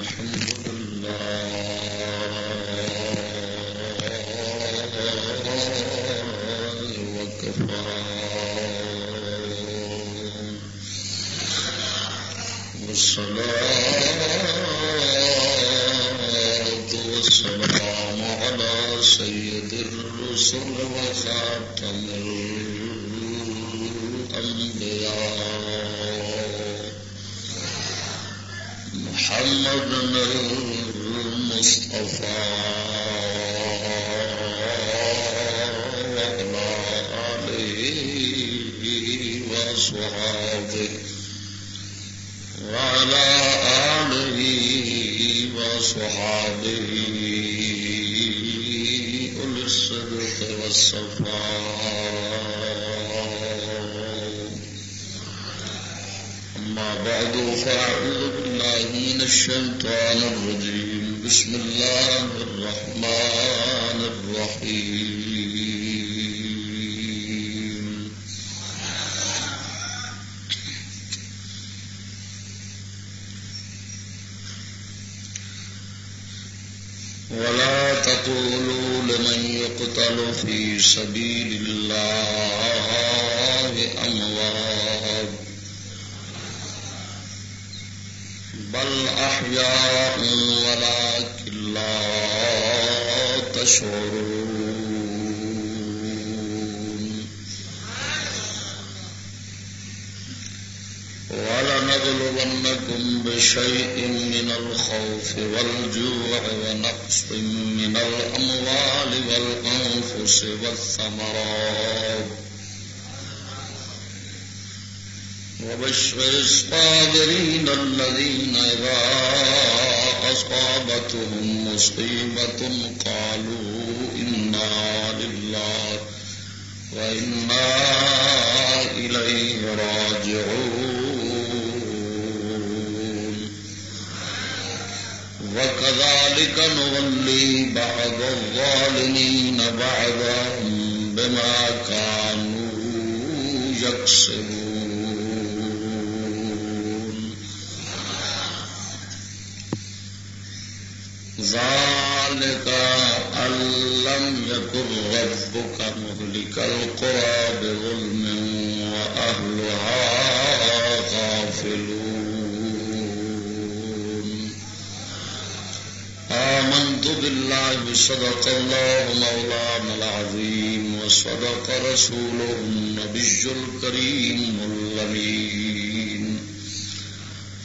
الحمد أصابتهم مصيبة قالوا إنا لله وإنا إليه راجعون وكذلك نولي بعض الظالمين بعضا بما كانوا يكسبون ذلك أن لم يكن ربك مهلك القرى بظلم وأهلها غافلون. صدق رسوله النبي الكريم الأمين.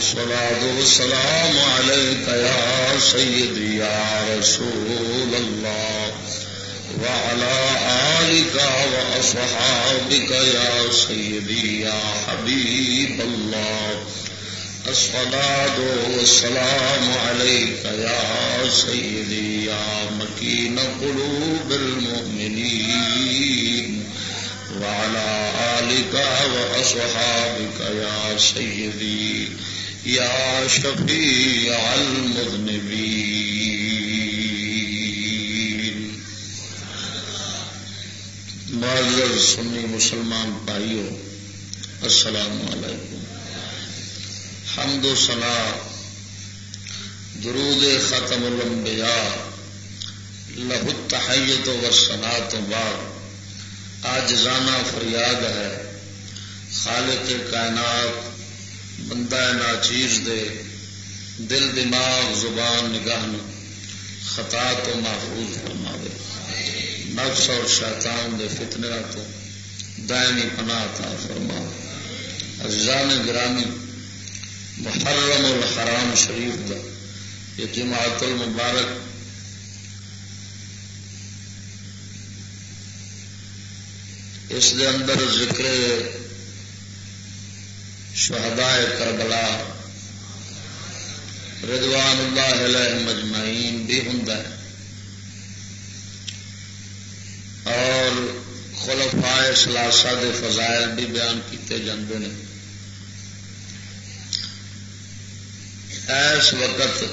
الصلاة والسلام عليك يا سيدي يا رسول الله وعلى آلك وأصحابك يا سيدي يا حبيب الله الصلاة والسلام عليك يا سيدي يا مكين قلوب المؤمنين وعلى آلك وأصحابك يا سيدي یا شفیع المذنبين. معذر سنی مسلمان بھائیو، السلام علیکم. حمد و سنا درود ختم الانبیاء لہت التحیت و سنا تو بعد آج فریاد ہے، خالق کائنات بندہ ناچیز دے، دل دماغ، زبان نگاہ خطا تو محفوظ فرماوے۔ نفس اور شیطان دے فتنیا تو دائمی پناہ تا فرما اجزان گرامی، محرم الحرام شریف دا یہ جماعت المبارک اس دے اندر ذکر شہداء کربلا رضوان اللہ علیہ مجمعین بھی ہوں اور خلفائے سلاسا دے فضائل بھی بیان کیتے جاندے ہیں ایس وقت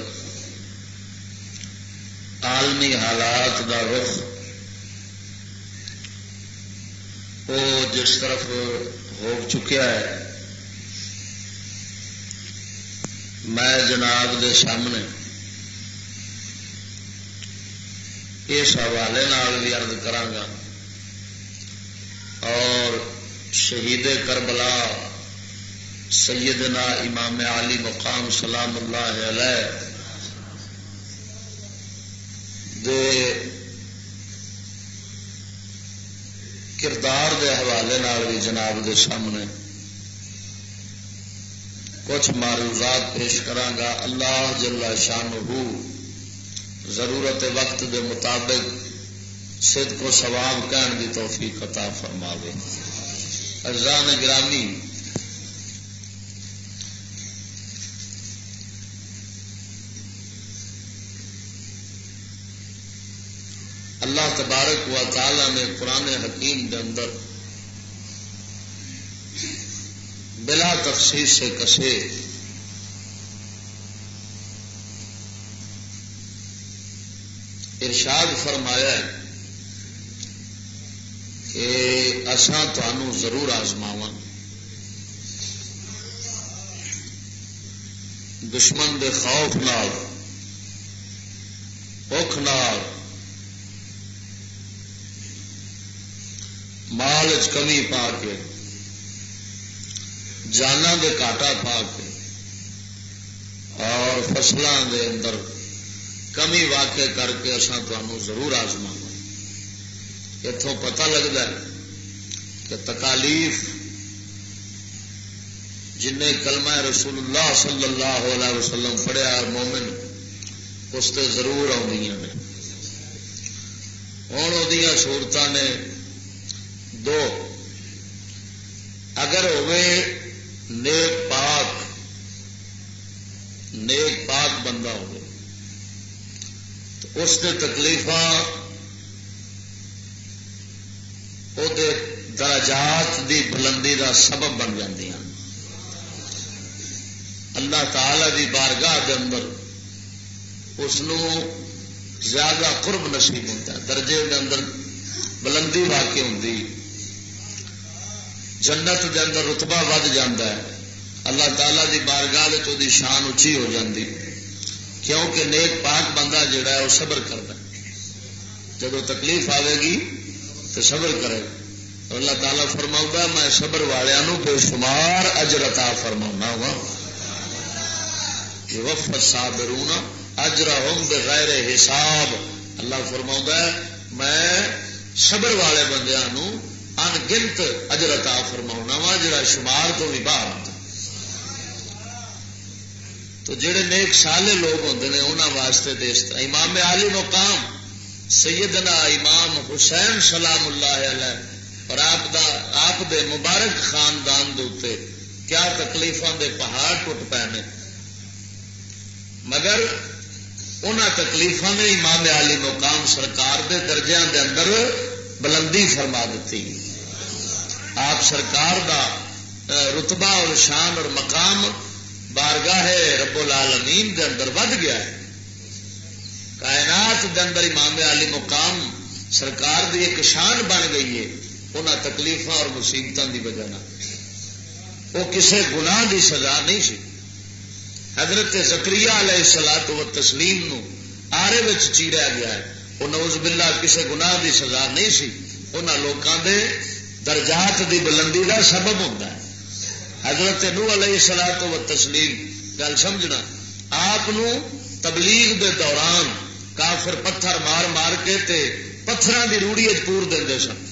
عالمی حالات کا رخ وہ جس طرف ہو چکیا ہے میں جناب دے سامنے اس حوالے بھی ارد کرانگا اور شہید کربلا سیدنا امام علی مقام سلام اللہ علیہ دے کردار دے حوالے بھی جناب دے سامنے کچھ معروضات پیش کرانگا، اللہ جل شان ضرورت وقت دے مطابق صدق کو سواب کہن کی توفیق عطا فرماوے۔ ارزان گرامی، اللہ تبارک و تعالی نے قرآن حکیم کے اندر بلا تفصیل سے کسے۔ ارشاد فرمایا ہے کہ اصا تنوع ضرور آزماو دشمن دے خوف نال اکھ نال، مال کمی پا کے جانا دے کاٹا پا کے اور فصلوں دے اندر کمی واقع کر کے اصا تمہوں ضرور آزما اتوں پتا لگتا ہے کہ تکالیف جن کلمہ رسول اللہ صلی اللہ علیہ وسلم پڑھیا اور مومن اس سے ضرور آدی نے۔ ہوں وہ سہولت نے دو۔ اگر ہوئے نیک پاک نیک پاک بندہ ہو اس کے تکلیف درجات دی بلندی دا سبب بن جاتی ہیں اللہ تعالی دی بارگاہ دے اندر اس زیادہ قرب نصیب ہوتا ہے۔ درجے دے اندر بلندی واقع ہوتی جنت دے اندر رتبہ ود جاندہ ہے۔ اللہ تعالی دی بارگاہ تو دی شان اچھی ہو جاتی کیونکہ نیک پاک بندہ جڑا ہے، وہ صبر کرتا ہے۔ جب تکلیف آئے گی تو صبر کرے۔ اللہ تعالیٰ فرما میں صبر والوں ہاں۔ بے شمار اجرتا فرما وا وفت صابرونا اجرا ہوم بغیر حساب۔ اللہ فرما میں صبر والے بندیاں ان گنت اجرتا فرما وا جڑا شمار تو بھی باہر تو جڑے نیک سالے لوگ ہوتے ہیں انہوں واسطے دیش امام علی مقام سیدنا امام حسین سلام اللہ علیہ اور آپ دا آپ دے مبارک خاندان دے کیا تکلیفوں دے پہاڑ ٹوٹ پے نے مگر ان تکلیفوں نے امام علی مقام سرکار دے درجے دے اندر بلندی فرما دیتی آپ سرکار دا رتبہ اور شان اور مقام بارگاہ رب العالمین دے اندر ود گیا ہے۔ کائنات دے اندر امام علی مقام سرکار دی ایک شان بن گئی ہے ان تکلیف اور مصیبتوں کی وجہ نہ وہ کسی گناہ دی سزا نہیں سی۔ حضرت زکری علیہ سلا تو تسلیم نو آرے چیریا گیا ہے۔ وہ نوز بلا کسی گناہ دی سزا نہیں سی۔ ان لوگوں دے درجات دی بلندی کا سبب ہوتا ہے۔ حضرت نو علیہ سلا تو تسلیم گل سمجھنا، آپ تبلیغ دے دوران کافر پتھر مار مار کے تے پتھر کی روڑی پور دے سن۔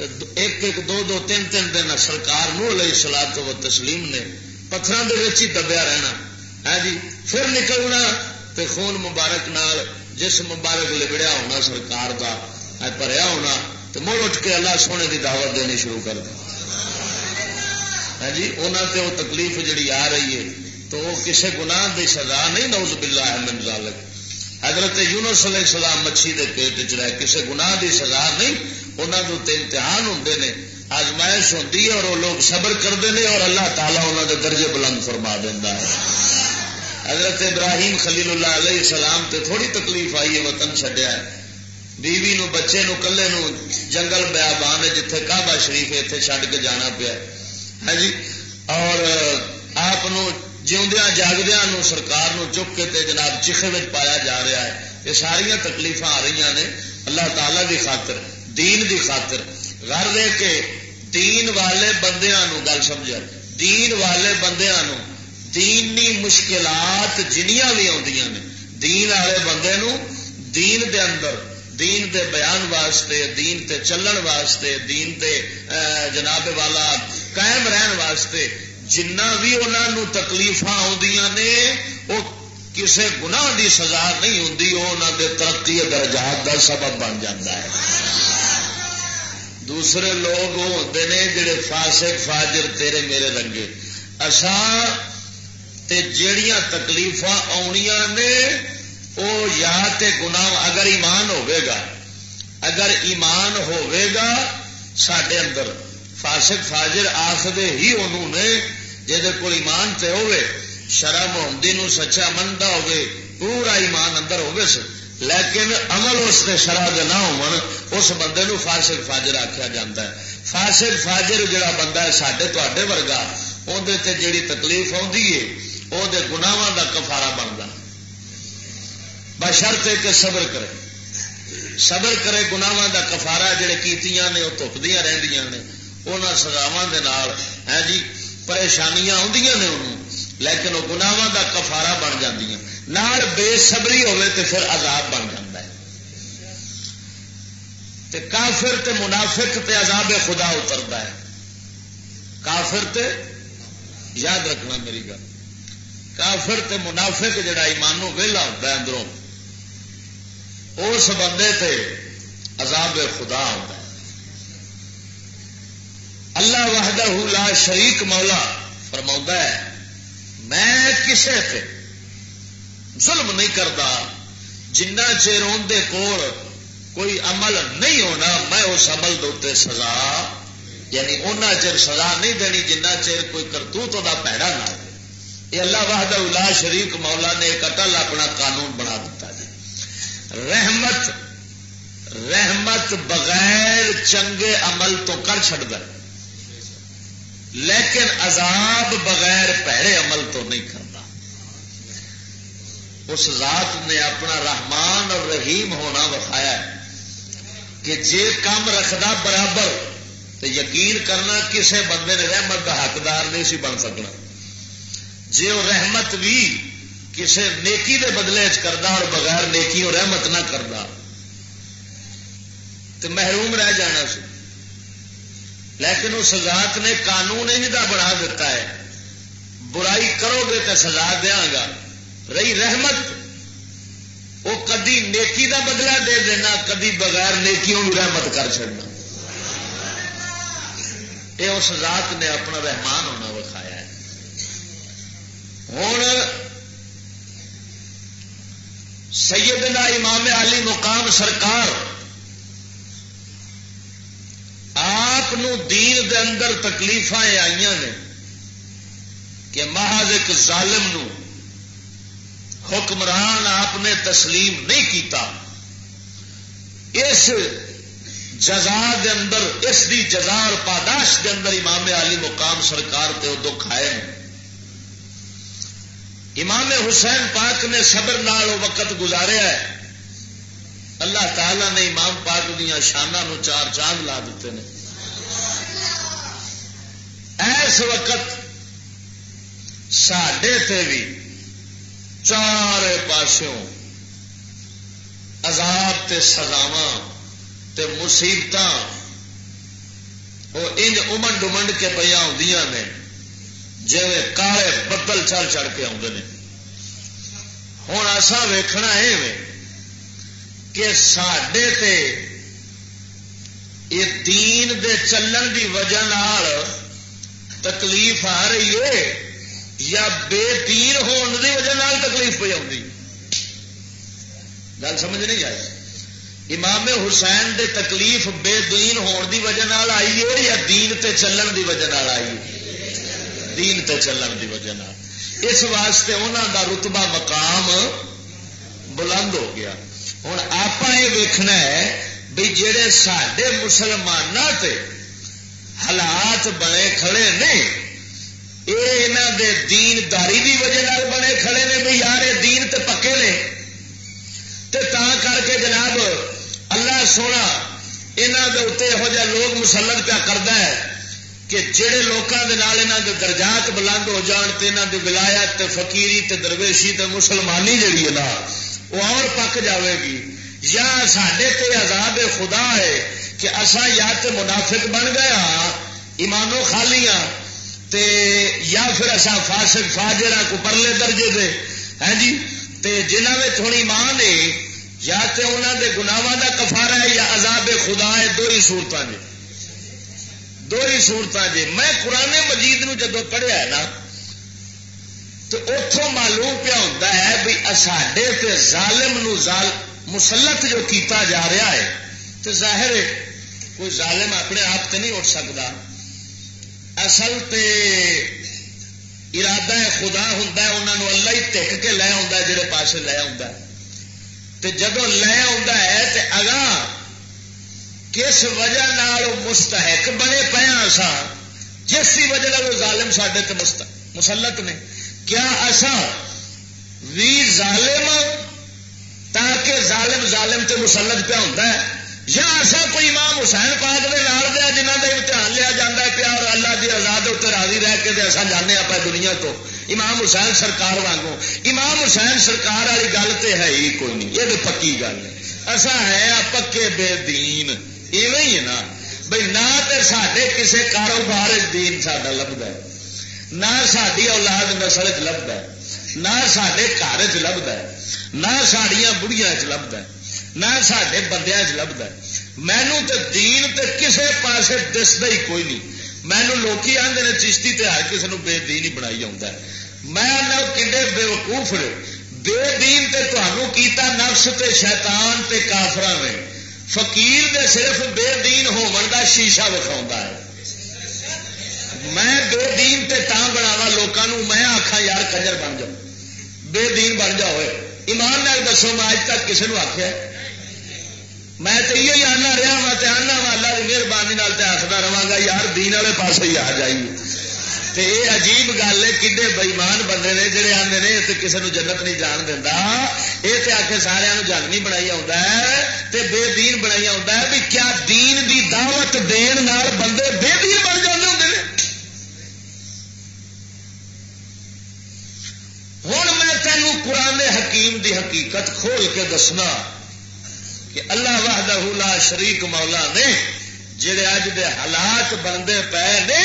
ایک ایک دو دو تین تین دن سرکار نو علیہ سلا تو تسلیم نے پتھر ہی دبیا رہنا۔ ہے جی پھر نکلنا تے خون مبارک نال جس مبارک لبڑیا ہونا سرکار کا پریا ہونا۔ تو مڑ اٹھ کے اللہ سونے کی دعوت دینی شروع کر دیں ہاں جی انہوں تے وہ تکلیف جڑی آ رہی ہے، تو وہ کسی گناہ دی سزا نہیں نوز باللہ من ذالک حضرت یونس علیہ السلام مچھی کے پیٹ چ رہے کسی گناہ دی سزا نہیں انہوں کے امتحان ہوں نے، آزمائش ہوتی ہے اور وہ لوگ صبر کرتے ہیں اور اللہ تعالیٰ انہوں کے درجے بلند فرما دینا ہے۔ حضرت ابراہیم خلیل اللہ علیہ السلام تے تھوڑی تکلیف آئی ہے، وطن چڈیا ہے۔ بیوی نو، بچے نو، کلے نو جنگل بیا بان جتھے کعبہ شریف اتنے چڈ کے جانا پیا ہے۔ ہاں جی؟ اور آپ جیوندیا جاگدیا سرکار نو چک کے تے جناب چیخے پایا جا رہا ہے۔ یہ ساریا تکلیف آ رہی نے۔ اللہ تعالی دی خاطر، دین دی خاطر۔ گھر دے کے دین والے بندیا گل سمجھا دین والے بندیا دینی مشکلات جنیاں بھی آدی نے۔ دین والے بندے نو، دین دے اندر دین دے بیان واسطے، دین تے چلن واسطے، دین تے جناب والا قائم رہن واسطے جنہ بھی انہوں تکلیف آدی نے وہ کسی گناہ دی سزا نہیں ہوں وہ ترقی درجات کا سبب بن جاتا ہے۔ دوسرے لوگ وہ ہوتے ہیں جڑے فاسق، فاجر تیرے میرے رنگے۔ اصا جڑیاں تکلیف آنیا نے وہ یا تے گناہ اگر ایمان ہوئے گا، اگر ایمان ہوئے گا سڈے اندر فاسق، فاجر آخر ہی انہوں نے جہد کو ایمان تے ہوئے شرح محمدی نو سچا منتا ہوئے پورا ایمان اندر ہوگی سر لیکن عمل اس کے شرح دے نہ ہو اس بندے نو فاسق، فاجر آخیا جا ہے۔ فاسق، فاجر جڑا بندہ ہے سڈے تے ورگا اندر جیڑی تکلیف آتی ہے وہ گناواں کا کفارا بنتا بشرط کہ صبر کرے۔ صبر کرے گناواں کا کفارا جڑے کیتیاں نے وہ تپدیاں رہدیاں نے انہوں سزاواں دے نال ہے جی پریشانیاں آدی نے انہوں، لیکن وہ گناواں کا کفارا بن جاتی نال بے صبری ہوے تو پھر عذاب بن جاتا ہے۔ تے کافر تے منافق تے عذاب خدا اترتا ہے۔ کافر تے، یاد رکھنا میری گل۔ کافر تے منافق جڑا ایمانو ویلا ہوتا ہے اندروں اس بندے تے عذاب خدا ہوتا ہے۔ اللہ وحدہ لا شریک مولا فرما ہے، میں کسے تے ظلم نہیں کرتا جنہ چیر اندر کول کوئی عمل نہیں ہونا، میں اس عمل دے سزا یعنی ان چر سزا نہیں دینی، جنہ چیر کوئی کرتوت کا پیڑا نہ یہ اللہ واہد الا شریف مولا نے ایک اٹل اپنا قانون بنا دیتا رحمت رحمت بغیر چنگے عمل تو کر چڑتا لیکن عذاب بغیر پیڑے عمل تو نہیں کرتا اس ذات نے اپنا رحمان اور رحیم ہونا وکھایا کہ جے کام رکھدا برابر تو یقین کرنا کسے بندے نے رحمت کا حقدار نہیں سی بن سکنا۔ جی وہ رحمت بھی کسے نیکی دے بدلے کرتا اور بغیر نیکی اور رحمت نہ کرتا تو محروم رہ جانا سی۔ لیکن اس ذات نے قانون ہی دا بنا دیتا ہے۔ برائی کرو گے تو سزا دیا گا۔ رہی رحمت، وہ کدی نیکی دا بدلہ دے دینا، کدی بغیر نیکیوں بھی رحمت کر چڑنا یہ اس ذات نے اپنا رحمان ہونا وکھایا ہے۔ ہوں سیدنا امام علی مقام سرکار آپ دین دے اندر تکلیف آئی نے کہ محض ایک ظالم نو حکمران آپ نے تسلیم نہیں کیتا۔ اس جزا دے اندر، اس دی جزا اور پاداش دے اندر امام علی مقام سرکار تے دکھ آئے ہیں۔ امام حسین پاک نے صبر نال وقت گزاریا ہے۔ اللہ تعالی نے امام پاک دیا شانہ نو چار چاند لا دیتے ہیں ایس وقت سڈے بھی چار پاسوں عذاب تے سزاواں تے مصیبت وہ انج امنڈ امنڈ کے پہ آدی نے۔ جی کالے بدل چڑھ چڑھ کے آتے ہیں ہوں ایسا ویخنا ہے کہ سڈے تے یہ دین دے چلن دی وجہ تکلیف آ رہی ہے یا بے دین ہون دی وجہ تکلیف پہ آئی گل سمجھ نہیں آئی۔ امام حسین دے تکلیف بے دین ہون دی وجہ نال آئی ہے یا دین تے چلن دی وجہ نال آئی دین تے چلن دی وجہ اس واسطے انہوں دا رتبہ مقام بلند ہو گیا۔ ہوں آپ یہ ویکھنا ہے بھی جڑے سڈے مسلمانوں تے حالات بنے کھڑے نے یہ دے دین داری دی وجہ بنے کھڑے نے بھی یار یہ دین تے پکے نے۔ تے تا کر کے جناب اللہ سونا یہاں کے اتنے یہو جہ لوگ مسلط پیا کرتا ہے۔ کہ جہے لوگوں کے نال یہاں کے درجات بلند ہو جان تے یہاں کی ولایت تے فقیری تے درویشی تے مسلمانی جڑی ہے نا، وہ اور پک جاوے گی۔ یا سڈے تے عذاب خدا ہے کہ اصا یا تے منافق بن گیا ہاں، ایمانو خالیاں تے یا پھر اصا فاسق فاجرا کو پرلے درجے دے ہے جی؟ تے جنہ میں تھوڑی ماں نے یا تے انہوں دے گناواں دا کفارا ہے یا عذاب خدا ہے، دو ہی صورت جی دو ہی صورت جی۔ میں قرآن مجید نو جدو پڑھیا نا، تو اتوں معلوم پیا ہوتا ہے بھی ساڈے تے ظالم نو ظال، مسلط جو کیتا جا رہا ہے تو ظاہر ہے کوئی ظالم اپنے آپ تے نہیں اٹھ سکتا اصل تے ارادہ ہے خدا ہوں انہوں اللہ ہی ٹک کے لے آتا جہے پاس لے آتا جب لے آتا ہے کس وجہ مستحق بنے پیا ہاں سا جس کی وجہ وہ ظالم سڈے مسلط نے۔ کیا ایسا بھی ظالم ہاں تاکہ ظالم ظالم تے مسلط پیا ہوتا ہے؟ یا ایسا کوئی امام حسین پاک دے نال دیا جنہ کا امتحان لیا جا پیا اور اللہ کی آزاد اتنے راضی رہ کے ایسا جانے آپ دنیا تو؟ امام حسین سرکار وانگو امام حسین سرکار والی گل تو ہے ہی کوئی نہیں، یہ تو پکی گل ہے۔ ایسا ہے پکے بے دین۔ ایویں ہی ہے نا۔ بھائی نہ تو سڈے کسی کاروبار دین ساڈا لبدا ہے، نہ ساری اولاد نسل چ لبدا ہے، نہ سڈے گھر چ لبدا ہے، نہ سڈیا بڑھیا چ لبدا ہے، نہ سڈے بندیا چ لبدا مینو تو دین تے کسے پاسے دستا ہی کوئی نہیں۔ مینو لوکی آدھے نے چشتی تے ہر کسی بے دین ہی بنائی آتا ہے۔ میں کنڈے بے وقوف بے دین تے تمہوں کیتا نفس تے شیطان تے کافر نے فقیر دے صرف بے دین ہون دا شیشہ وکھاؤں ہے۔ میں بے دین تے تاں بناوا لوگوں میں آخا یار کنجر بن جاؤ۔ بے دین بن جاؤ ایمان نال دسو، میں اج تک کسی نے آخیا میں تو یہ آنا رہا وا تو آنا وا اللہ کی مہربانی آخر رہا گا، یار دین والے پاس ہی آ جائیے۔ یہ عجیب گل ہے کھے بئیمان بندے نے جڑے آتے ہیں تو کسی نے جنت نہیں جان دینا یہ تو آ کے سارا جنگ نہیں بنائی آ بے دین بنائی آ بھی کیا دین دی دعوت دین نال بندے بے دین بن جاتے ہوں ہوں میں تینوں قرآن حکیم دی حقیقت کھول کے دسنا کہ اللہ وحدہ لا شریک مولا نے جڑے اج دے حالات بنتے پے نے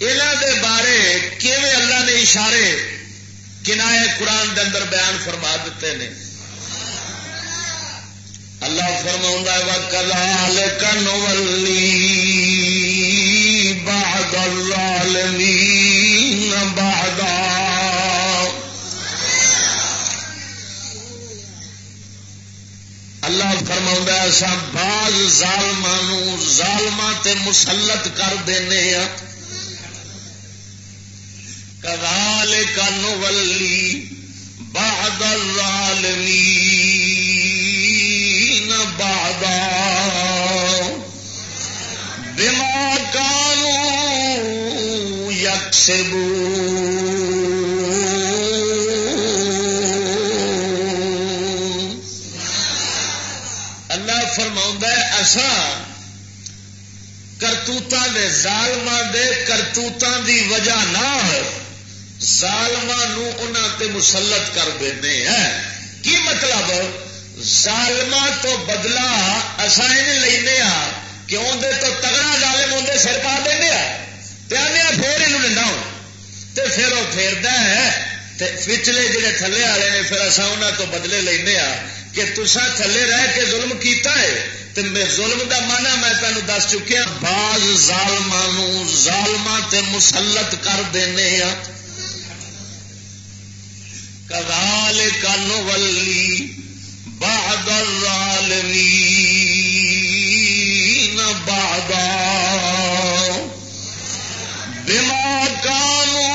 یہاں دے بارے کیویں اللہ نے اشارے کنائے قرآن دے اندر بیان فرما دیتے ہیں اللہ فرما و کلال کنولی بعد الظالمین بعدا۔ اللہ فرما ایسا باز ظالم ظالما تے مسلط کر دینے کدال کا نولی بعد الظالمین بعدا بما کانوا یکسبون کرتوتوں دے ظالم دے کرتوتوں دی وجہ نہ ظالم تے مسلط کر دے ہیں۔ کی مطلب؟ ظالم تو بدلا اصا لینا ہاں۔ کہ اندر تو تگڑا ظالم اندر سر پا دینا ہاں۔ آنے ہاں پھر یہ ڈنڈا تے پھر وہ پھیرتا ہے۔ پچھلے جڑے تھلے والے نے پھر اصا انہوں تو بدلے لینے لینا کہ تسا تھلے رہ کے ظلم کیتا ہے۔ تو میں ظلم دا مانا میں تینوں دس چکیا بعض ظالم ظالم تے مسلط کر دینے کال کن ولی بہادر رالمی بہادا بما کانو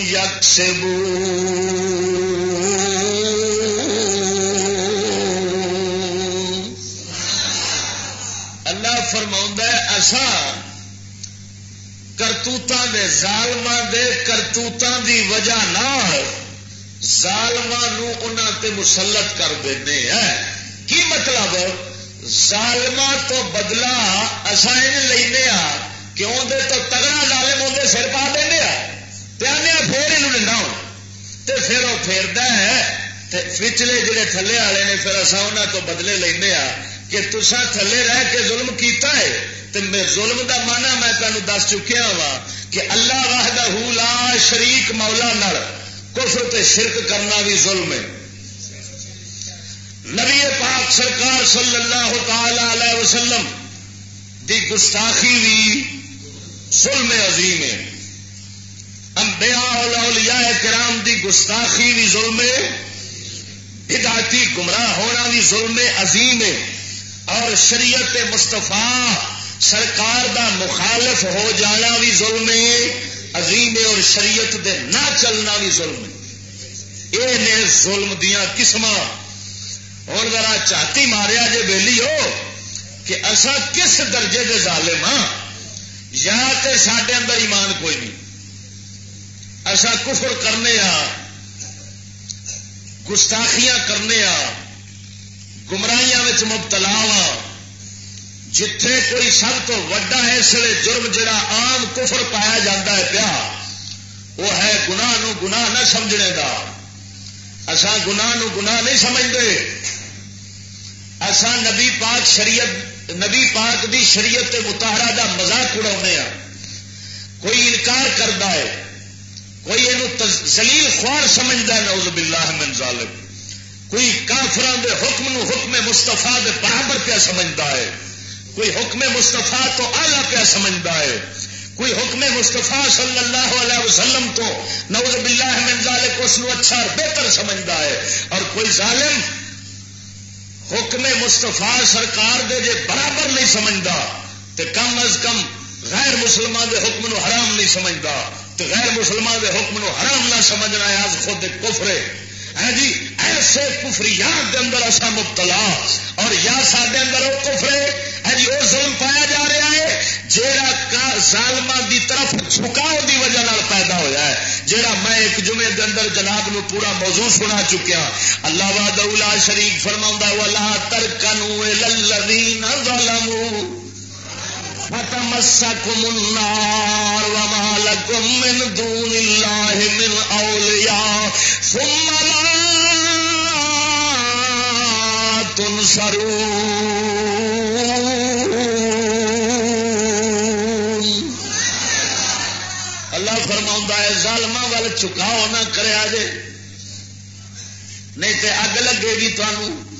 یکسبون کرتوتوں دے ظالم دے کرتوتوں دی وجہ ظالم تے مسلط کر دے کی مطلب ظالم تو بدلا اصا لینے کہ اندر تو تگڑا ظالم اندر سر پا دینا پیانے پھر یہ ڈنڈا تے پھر وہ پھیرتا ہے پچھلے جڑے تھلے والے نے پھر اصا انہوں تو بدلے لینا کہ تسا تھلے رہ کے ظلم کیتا ہے ظلم دا مانا میں تمہیں دس چکیا وا کہ اللہ واہدہ لا شریک مولا نر کفر تے شرک کرنا بھی ظلم ہے۔ نبی پاک سرکار صلی اللہ تعالی علیہ وسلم دی گستاخی بھی ظلم عظیم ہے۔ انبیاء اولیاء کرام دی گستاخی بھی ظلم ہے۔ ہدایتی گمراہ ہونا بھی ظلم عظیم ہے۔ اور شریعت مستفا سرکار دا مخالف ہو جانا بھی ظلم ہے عظیم اور شریعت دے نہ چلنا بھی ظلم ہے۔ یہ نے ظلم دیا قسم ہوں ذرا چاتی ماریا جے ویلی ہو کہ اصا کس درجے دے ظالم ہاں؟ یا کہ سڈے اندر ایمان کوئی نہیں۔ اصا کفر کرنے آ، گستاخیاں کرنے آ، گمراہیاں مبتلا ہاں۔ جتھے کوئی سب تو وڈا ہے، اس لیے جرم جڑا آم کفر پایا جاتا ہے پیا، وہ ہے گنا گنا نہ سمجھنے کا اسان گنا گنا نہیں سمجھتے اسان نبی پاک شریعت، نبی پاک دی شریعت متحرا کا مزاق اڑا کوئی انکار کرتا ہے، کوئی یہ زلیل خوار سمجھتا ہے نوز باللہ من ظالم کوئی کافران دے حکم نو حکم مستفا دے برابر پہ سمجھتا ہے۔ کوئی حکم مستفا تو آلہ پہ سمجھتا ہے، کوئی حکم مستفا صلی اللہ علیہ وسلم تو نوز باللہ من ذالک، اس کو اچھا اور بہتر سمجھتا ہے۔ اور کوئی ظالم حکم مستفا سرکار دے جے برابر نہیں سمجھتا تو کم از کم غیر مسلمان دے حکم نو حرام نہیں سمجھتا تو غیر مسلمان دے حکم نو حرام نہ سمجھنا ہے، آج خود کفرے ہے۔ ہے جی ایسے کفریات کے اندر ایسا مبتلا۔ اور یا سڈے اندر وہ کفرے ہے؟ جی وہ ظلم پایا جا رہا ہے جہاں ظالما دی طرف جھکاؤ دی وجہ نال پیدا ہوا ہے جہاں میں ایک جمعے کے اندر جناب نو پورا موضوع سنا چکیا۔ اللہ واد شریف فرما والا ترکنو للذین ظلموا۔ فتمسكم النار وما لكم من دون الله من أولياء ثم لا تنصرون۔ اللہ فرما ہے ظالم وال چکاؤ نہ کرے جے نہیں تے اگ لگے گی تمہوں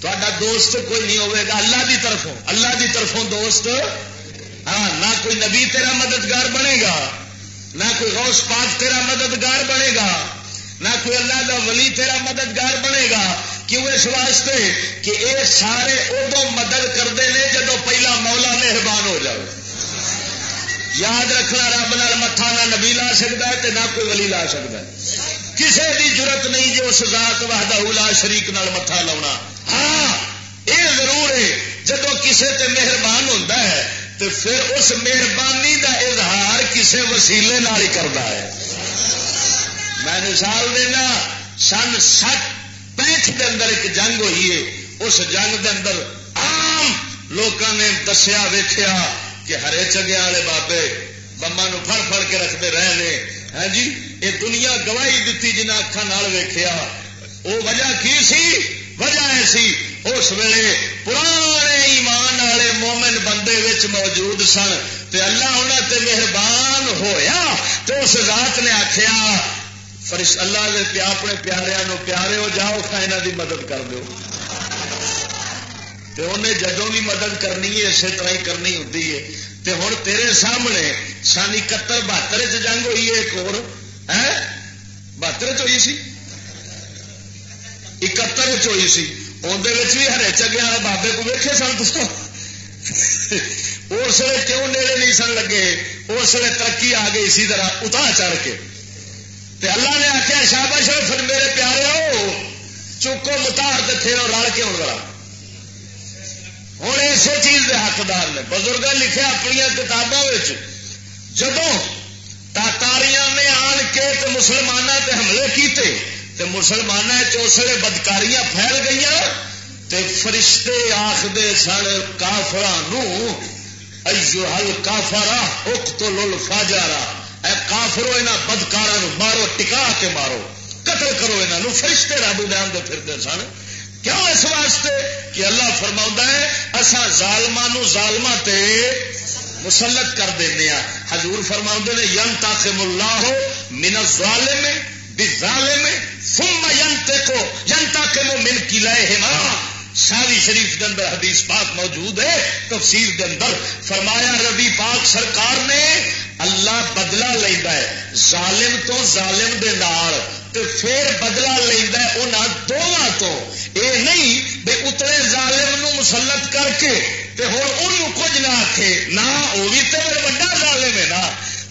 تا دوست کوئی نہیں ہوئے گا، اللہ دی طرفوں، اللہ دی طرفوں دوست۔ ہاں نہ کوئی نبی تیرا مددگار بنے گا، نہ کوئی غوث پاک تیرا مددگار بنے گا، نہ کوئی اللہ کا ولی تیرا مددگار بنے گا۔ کیوں اس واسطے کہ یہ سارے ادو مدد کرتے ہیں جدو پہلا مولا مہربان ہو جائے۔ یاد رکھنا، رب نال متھا نہ نبی لا سکتا ہے نہ کوئی ولی لا سکتا ہے۔ کسی کی ضرورت نہیں جو اس ذات وحدہ لا شریک نال متھا لاؤنا۔ ہاں یہ ضرور ہے، جدو کسی تے مہربان ہوتا ہے تو پھر اس مہربانی دا اظہار کسی وسیلے ہی کرتا ہے۔ میں مثال دینا، سن سٹ پینٹ کے اندر ایک جنگ ہوئی ہے۔ اس جنگ کے اندر آم لوگوں نے دسیا ویخیا کہ ہرے چگیا والے بابے بما پھڑ پھڑ کے رکھتے رہے ہیں جی یہ دنیا گواہی دیتی جنہیں اکھان ویخیا وہ وجہ کی سی؟ وجہ ایسی اس ویلے پرانے ایمان والے مومن بندے موجود سن تے اللہ انہوں تے مہربان ہویا تو اس رات نے آخیا فرش، اللہ دے اپنے پیاروں پیارے ہو جاؤ کھانا دی مدد کر دو تے انہیں جدوں بھی مدد کرنی ہے، اسی طرح ہی کرنی ہوتی ہے۔ تے ہوں تیرے سامنے سن اکہتر بہتر جنگ ہوئی ہے، ایک اور بہتر چوئی سی؟ اکہتر چوئی سی اندر بھی ہرے چگے والے بابے کو ویکے سن تو اس لیے کیوں نیڑے نہیں سن لگے اس لیے ترقی آ گئی اسی طرح اتنا چڑھ کے تے اللہ نے آخیا شابش پھر میرے پیارے ہو چکو متار پھر رل کے ہوں رلا ہوں اسی چیز کے حقدار نے بزرگ لکھے اپنی کتابوں جدو تاتاریاں نے آن کے مسلمانوں تے حملے کیتے تے مسلمانوں چوسلے بدکاریاں پھیل گئی تے فرشتے آخر سن کافر ہل کافرا اک تو لل فاجارا اے کافرو یہاں بدکارا مارو، ٹکا کے مارو۔ قتل کرو یہاں فرشتے رب دے پھرتے سن۔ کیوں اس واسطے؟ کہ اللہ فرما ہے اصا ظالما ظالما تے مسلط کر دینا ہاں۔ حضور فرما نے یم تاخم اللہ ہو من ظالم بھی ظالم ثم ينتقو ينتقم من كليهما شاوی شریف کے اندر حدیث پاک موجود ہے تفسیر کے اندر فرمایا ربی پاک سرکار نے اللہ بدلا لینا ہے ظالم تو ظالم دے نار تو پھر بدلا لینا ہے انہوں دونوں تو۔ اے نہیں بے اتنے ظالم نو مسلط کر کے تے ہوں ان کچھ نہ آخے نہ وہ بھی تو میرے وڈا ظالم ہے نا۔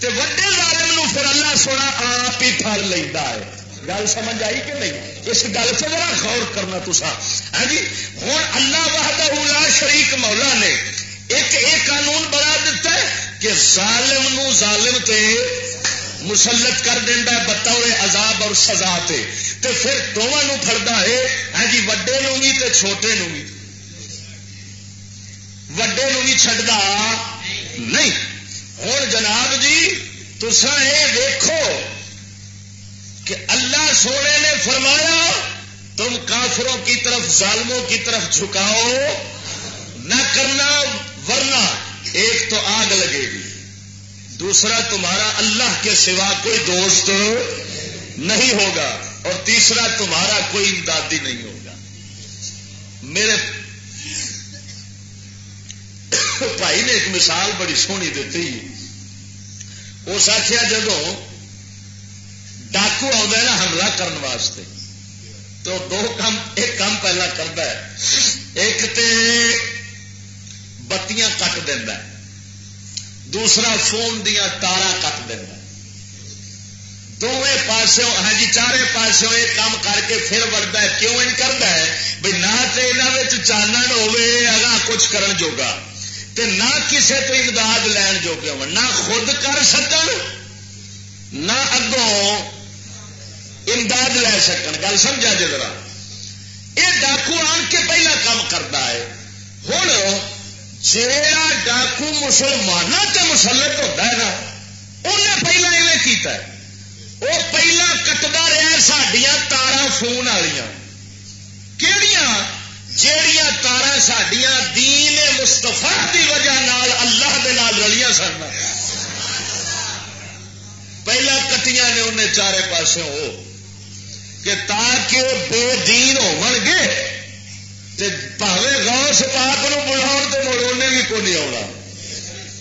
تے وڈے ظالم نو پھر اللہ سونا آپ ہی پھڑ لینا ہے۔ گل سمجھ آئی کہ نہیں؟ اس گل سے ذرا غور کرنا تسا ہاں جی ہوں اللہ وحدہ لا شریک مولا نے ایک ایک قانون بنا دیتا ہے کہ ظالم نو ظالم تے مسلط کر دینا ہے بطور عذاب اور سزا تے۔ تے پھر دونوں فردا ہے ہاں جی وڈے نو بھی تے چھوٹے نو بھی وڈے نو بھی چڈا نہیں۔ ہوں جناب جی تسا یہ دیکھو کہ اللہ سونے نے فرمایا، تم کافروں کی طرف، ظالموں کی طرف جھکاؤ نہ کرنا، ورنہ ایک تو آگ لگے گی۔ دوسرا، تمہارا اللہ کے سوا کوئی دوست نہیں ہوگا۔ اور تیسرا، تمہارا کوئی امدادی نہیں ہوگا۔ میرے بھائی نے ایک مثال بڑی سونی دیتی اس آخیا جدوں ڈاکو نا حملہ کرنے واسطے تو دو کام ایک کام پہلا کرتا ہے ایک تے بتیاں کٹ دینا دوسرا فون دیا تارا کٹ دینا دونوں پاسوں ہاں جی چارے پاسوں یہ کام کر کے پھر وڑتا ہے کیوں ان کرتا ہے بھائی نہ تو یہاں چانن ہوگا کچھ کرن جوگا تے نہ کسے تو امداد لین جوگے ہو نہ خود کر سکن، نہ اگوں امداد لے سکن۔ گل سمجھا جی ذرا۔ یہ ڈاکو آن کے پہلا کام کرتا ہے۔ ہوں جا ڈاکو مسلمانوں سے مسلط ہوتا ہے نا انہیں پہلا ایویں کیتا ہے۔ وہ پہلا کٹتا رہا سڈیا تارا فون والی کہڑیاں جہیا تارا سڈیا دین مستفا کی وجہ نال اللہ دے نال رلیاں سن. پہلا کٹیاں نے انہیں چارے پاسوں ہو کہ تاکہ بے دین ہو گے پاوے غوث پاک نو بلاؤ تو مڑ انہیں بھی کون نہیں آنا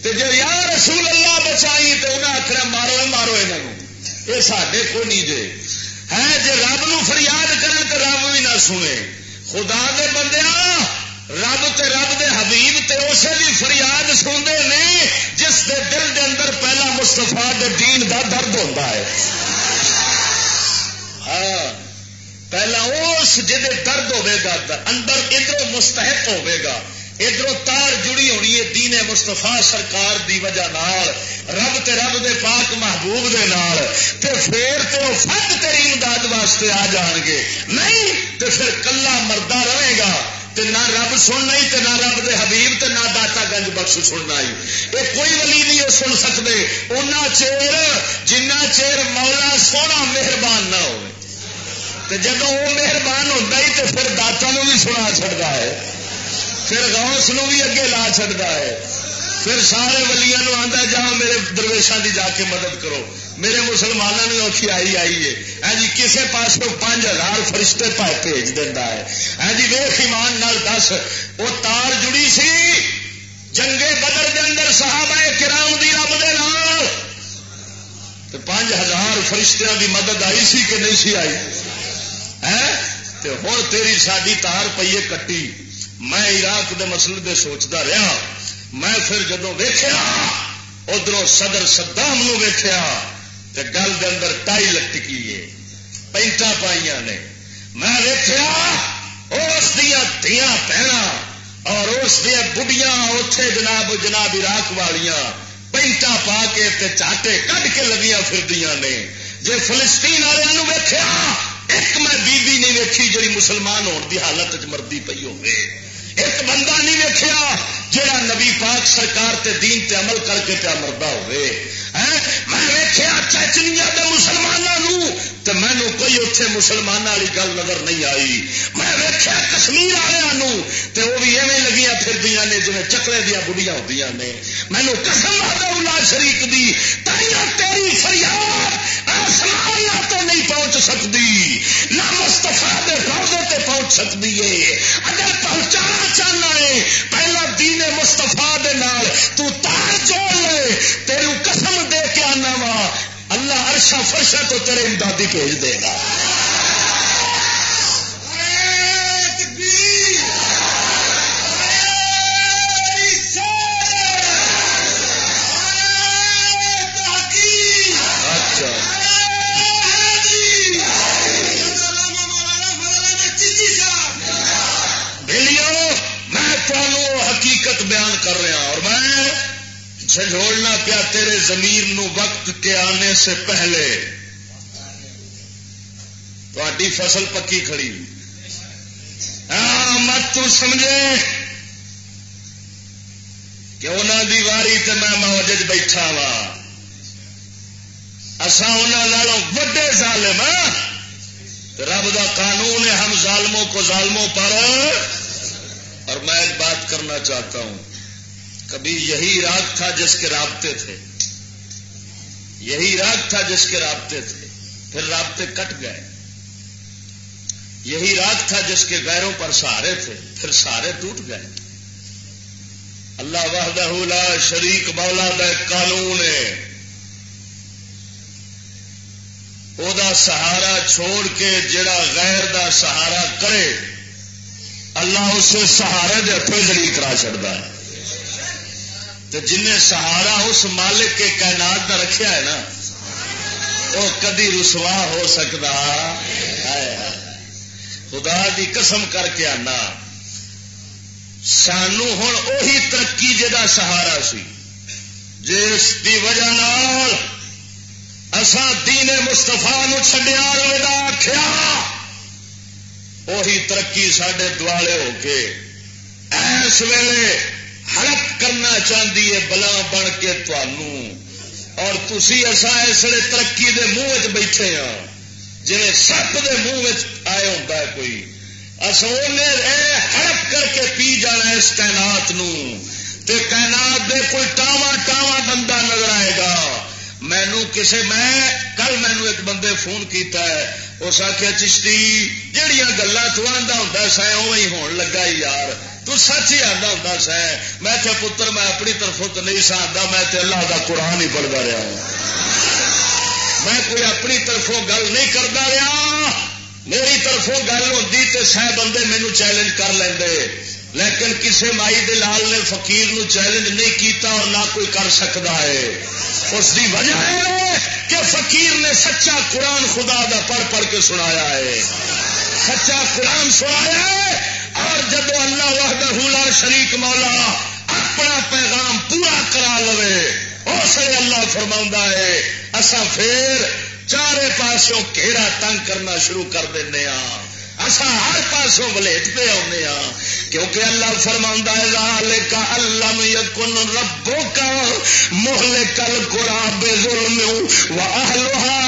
تو جب یا رسول اللہ بچائی تو انہیں آخر مارو مارو یہ یہ سڈے کو نہیں جے؟ ہے جی رب نو فریاد کرن تو رب بھی نہ سنے. خدا دے بندے رب تے رب دے حبیب تے اسے بھی فریاد سنتے نہیں جس دے دل دے اندر پہلا مستفا دے دین دا درد ہوتا ہے۔ ہاں پہلا اس جہد درد ہوگا اندر ادھر مستحق ہوگا ادھر تار جڑی ہونی ہے دین مستفا سرکار دی وجہ نال، رب تے رب دے پاک محبوب دے نال، تے پھر تے وہ فت تیری امداد واسطے آ جان گے۔ نہیں، تے پھر کلا مردہ رہے گا۔ تے نہ رب سننا ہی، تے نہ رب دے حبیب، تے نہ داتا گنج بخش سننا ہی۔ یہ کوئی ولی نہیں وہ سن سکتے اُنہ چیر، جنہ چیر مولا سونا مہربان نہ ہوئے۔ جب وہ مہربان ہوتا ہی تو پھر داتا بھی سنا چڑتا ہے۔ پھر گوس بھی اگے لا چڑتا ہے۔ پھر سارے ولیا آتا جاؤ میرے درویشان کی جا کے مدد کرو۔ میرے مسلمانوں نے اوکھی آئی آئی ہے۔ ہاں جی کسی پاس پانچ ہزار فرشتے پائے بھیج دینا ہے۔ ہاں جی ویخ ایمان نال دس۔ وہ تار جڑی سی، جنگے بدر کے اندر صحابہ کرام دی رب دے نال۔ تو پانچ ہزار فرشتیاں دی مدد آئی سی کہ نہیں سی آئی؟ ہوں تیری ساری تار پیے کٹی۔ میں عراق دے مسئلے دے سوچتا رہا، میں پھر جدو ویخیا ادھر صدر سدام ویخیا تو گل دے اندر ٹائی لٹکی ہے پینٹا پائی نے۔ میں ویخیا اس دیا دیا پہنا اور اس دیا بڑھیا اتے جناب جناب عراق والیاں پینٹا پا کے چاٹے کھ کے لگیاں پھر نے۔ جی فلسطین والوں ویخیا ایک میں بی بی نہیں ویکھی جی مسلمان ہونے کی حالت مردی پی ہوگی ایک بندہ نہیں ویکیا جہاں نبی پاک سرکار تے دین تے عمل کر کے پیا مردا ہوئے۔ میں ویکیا چچنیا کے مسلمانوں تو مینو کوئی اتنے مسلمان والی گل نظر نہیں آئی۔ میں ویکیا کشمیر والوں تو وہ بھی ایویں لگیاں پھر نے جی چکرے دیا بڑھیا ہوتی نے۔ مینو قسم الا شریک دی تائیا تیری فریاد آسمان تو نہیں پہنچ سکتی۔ نہ مستفا دے روزے تے پہنچ سکتی ہے۔ اگر پہنچانا چاہنا ہے، پہلا دین مستفا دے نال تو تار جوڑ لے۔ تیرو قسم دے کے آنا وا۔ اللہ ارشا فرشا تو تیرے امدادی بھیج دے گا۔ حقیقت بیان کر رہا اور میں جھنجھوڑنا پیا تیرے زمین نو وقت کے آنے سے پہلے۔ تھی فصل پکی کھڑی۔ ہاں مت تو سمجھے کہ انہوں دی واری تے میں موج بیٹھا وا اسان انہوں وڈے ظالم ہاں۔ رب دا قانون ہے ہم ظالموں کو ظالموں پر۔ اور میں ایک بات کرنا چاہتا ہوں۔ کبھی یہی راگ تھا جس کے رابطے تھے۔ یہی راگ تھا جس کے رابطے تھے۔ پھر رابطے کٹ گئے۔ یہی راگ تھا جس کے غیروں پر سہارے تھے۔ پھر سہارے ٹوٹ گئے۔ اللہ وحدہ لا شریک مولا دا قانون ہے۔ وہ سہارا چھوڑ کے جڑا غیر دا سہارا کرے، اللہ اسے سہارے دے ہاتھوں زری کرا چڑتا ہے۔ تو جن سہارا اس مالک کے کائنات کا رکھیا ہے نا وہ کدی رسوا ہو سکتا خدا دی قسم کر کے آنا۔ سانو ہوں اہی ترقی جا سہارا سی۔ جس کی وجہ اسان دین مستفا چڈیا آخیا وہی ترقی سڈے دوالے ہو کے۔ ایس ویلے ہڑپ کرنا چاہتی ہے بلا بن کے تنوع اور تھی اصا اس لیے ترقی دے منہ بیٹھے ہاں جی سپ دے منہ آئے ہوتا ہے کوئی۔ اصل ہڑپ کر کے پی جانا اس تعینات تعینات دے کوئی ٹاوا ٹاوا بندہ نظر آئے گا۔ مینو کسے، میں کل مینو ایک بندے فون کیتا ہے، اس آخیا چشتی جہیا گلا تو آدھا ہوں سا اوی ہون لگا یار۔ تو سچ ہی آتا ہوں سا میں کہ پتر، میں اپنی طرف تو نہیں سا آتا میں تے اللہ دا قرآن ہی پڑھتا رہا ہوں۔ میں کوئی اپنی طرفوں گل نہیں کرتا رہا۔ میری طرفوں گل ہوتی تو سہ بندے مینو چیلنج کر لیں لیکن کسے مائی دے لال نے فقیر نو چیلنج نہیں کیتا اور نہ کوئی کر سکتا ہے۔ اس کی وجہ ہے کہ فقیر نے سچا قرآن خدا دا پڑھ پڑھ کے سنایا ہے۔ سچا قرآن سنایا ہے اور جب اللہ وحدہ لا شریک مولا اپنا پیغام پورا کرا لو اس لیے اللہ فرما ہے اصا پھر چارے پاسوں گھیرا تنگ کرنا شروع کر دینا ہاں۔ اصا ہر پاسوں ولیٹ پہ آنے ہاں۔ کیونکہ اللہ فرما ہے کا اللہ یقن ربو کا محل کل قرآ بے ظلم و اللہ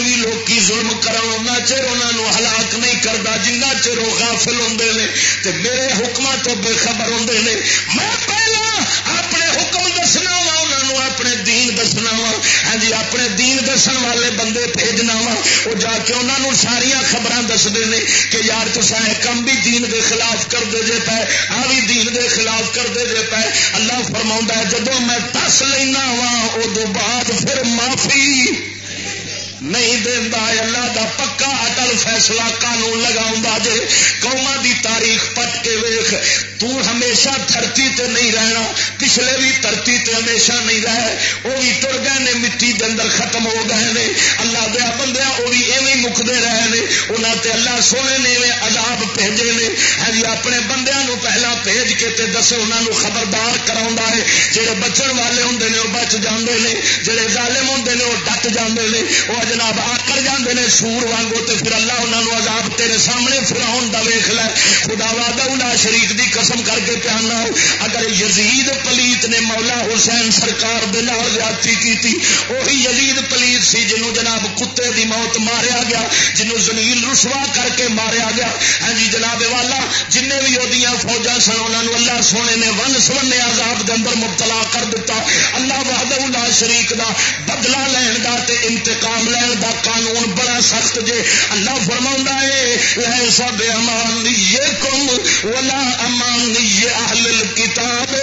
بھی لوگ ظلم کرا چر انہوں ہلاک نہیں کرتا جنہ چر وہ غافل ہوں نے۔ تے میرے حکم تو بے خبر ہوں نے۔ میں پہلا اپنے حکم دسنا وا انہوں اپنے دین دسنا وا۔ ہاں جی اپنے دین دسن والے بندے بھیجنا وا۔ وہ جا کے انہوں ساریا خبر دستے ہیں کہ یار تو کم بھی دین دے خلاف کر دے جے پے، آ بھی دین دے خلاف کر دے جے پے۔ اللہ فرما ہے جب میں دس لینا وا ادو بعد پھر معافی۔ نہیں دینا اللہ دا پکا اٹل فیصلہ قانون لگا جے قوما دی تاریخ پٹ کے ویخ تو ہمیشہ دھرتی تے نہیں رہنا، پچھلے بھی دھرتی تے ہمیشہ نہیں رہے وہ بھی تر گئے نے مٹی دے اندر ختم ہو گئے نے، اللہ دیا بندیا وہ بھی ایویں مکتے رہے نے انہوں تے اللہ سونے نے میں عذاب بھیجے نے۔ ہاں جی اپنے بندیاں نو پہلا بھیج کے تے دسے انہوں خبردار کرا ہے جہے بچن والے ہوں نے وہ بچ جاندے نے جہے ظالم ہوں نے وہ ڈٹ جاندے نے وہ جناب آکر جاندے نے سور وانگو تے پھر اللہ انہوں عذاب تیرے سامنے فراؤن دا ویخ لے۔ خدا وعدہ شریف دی قسم کر کے پیانا اگر یزید پلیت نے مولا حسین سرکار دے نال زیادتی کی تھی وہی یزید پلیت سی جنوں جناب کتے دی موت ماریا گیا جنوں زلیل رسوا کر کے ماریا گیا۔ ہاں جی جناب والا جن بھی وہ فوجا سن انہوں اللہ سونے نے ون سونے عذاب دے اندر مبتلا کر دیتا اللہ وحدہ شریک دا بدلہ لین دا تے انتقام لین دا قانون بڑا سخت جے اللہ فرما ہے سب امان یہ کم ولا امان یہ اہل کتاب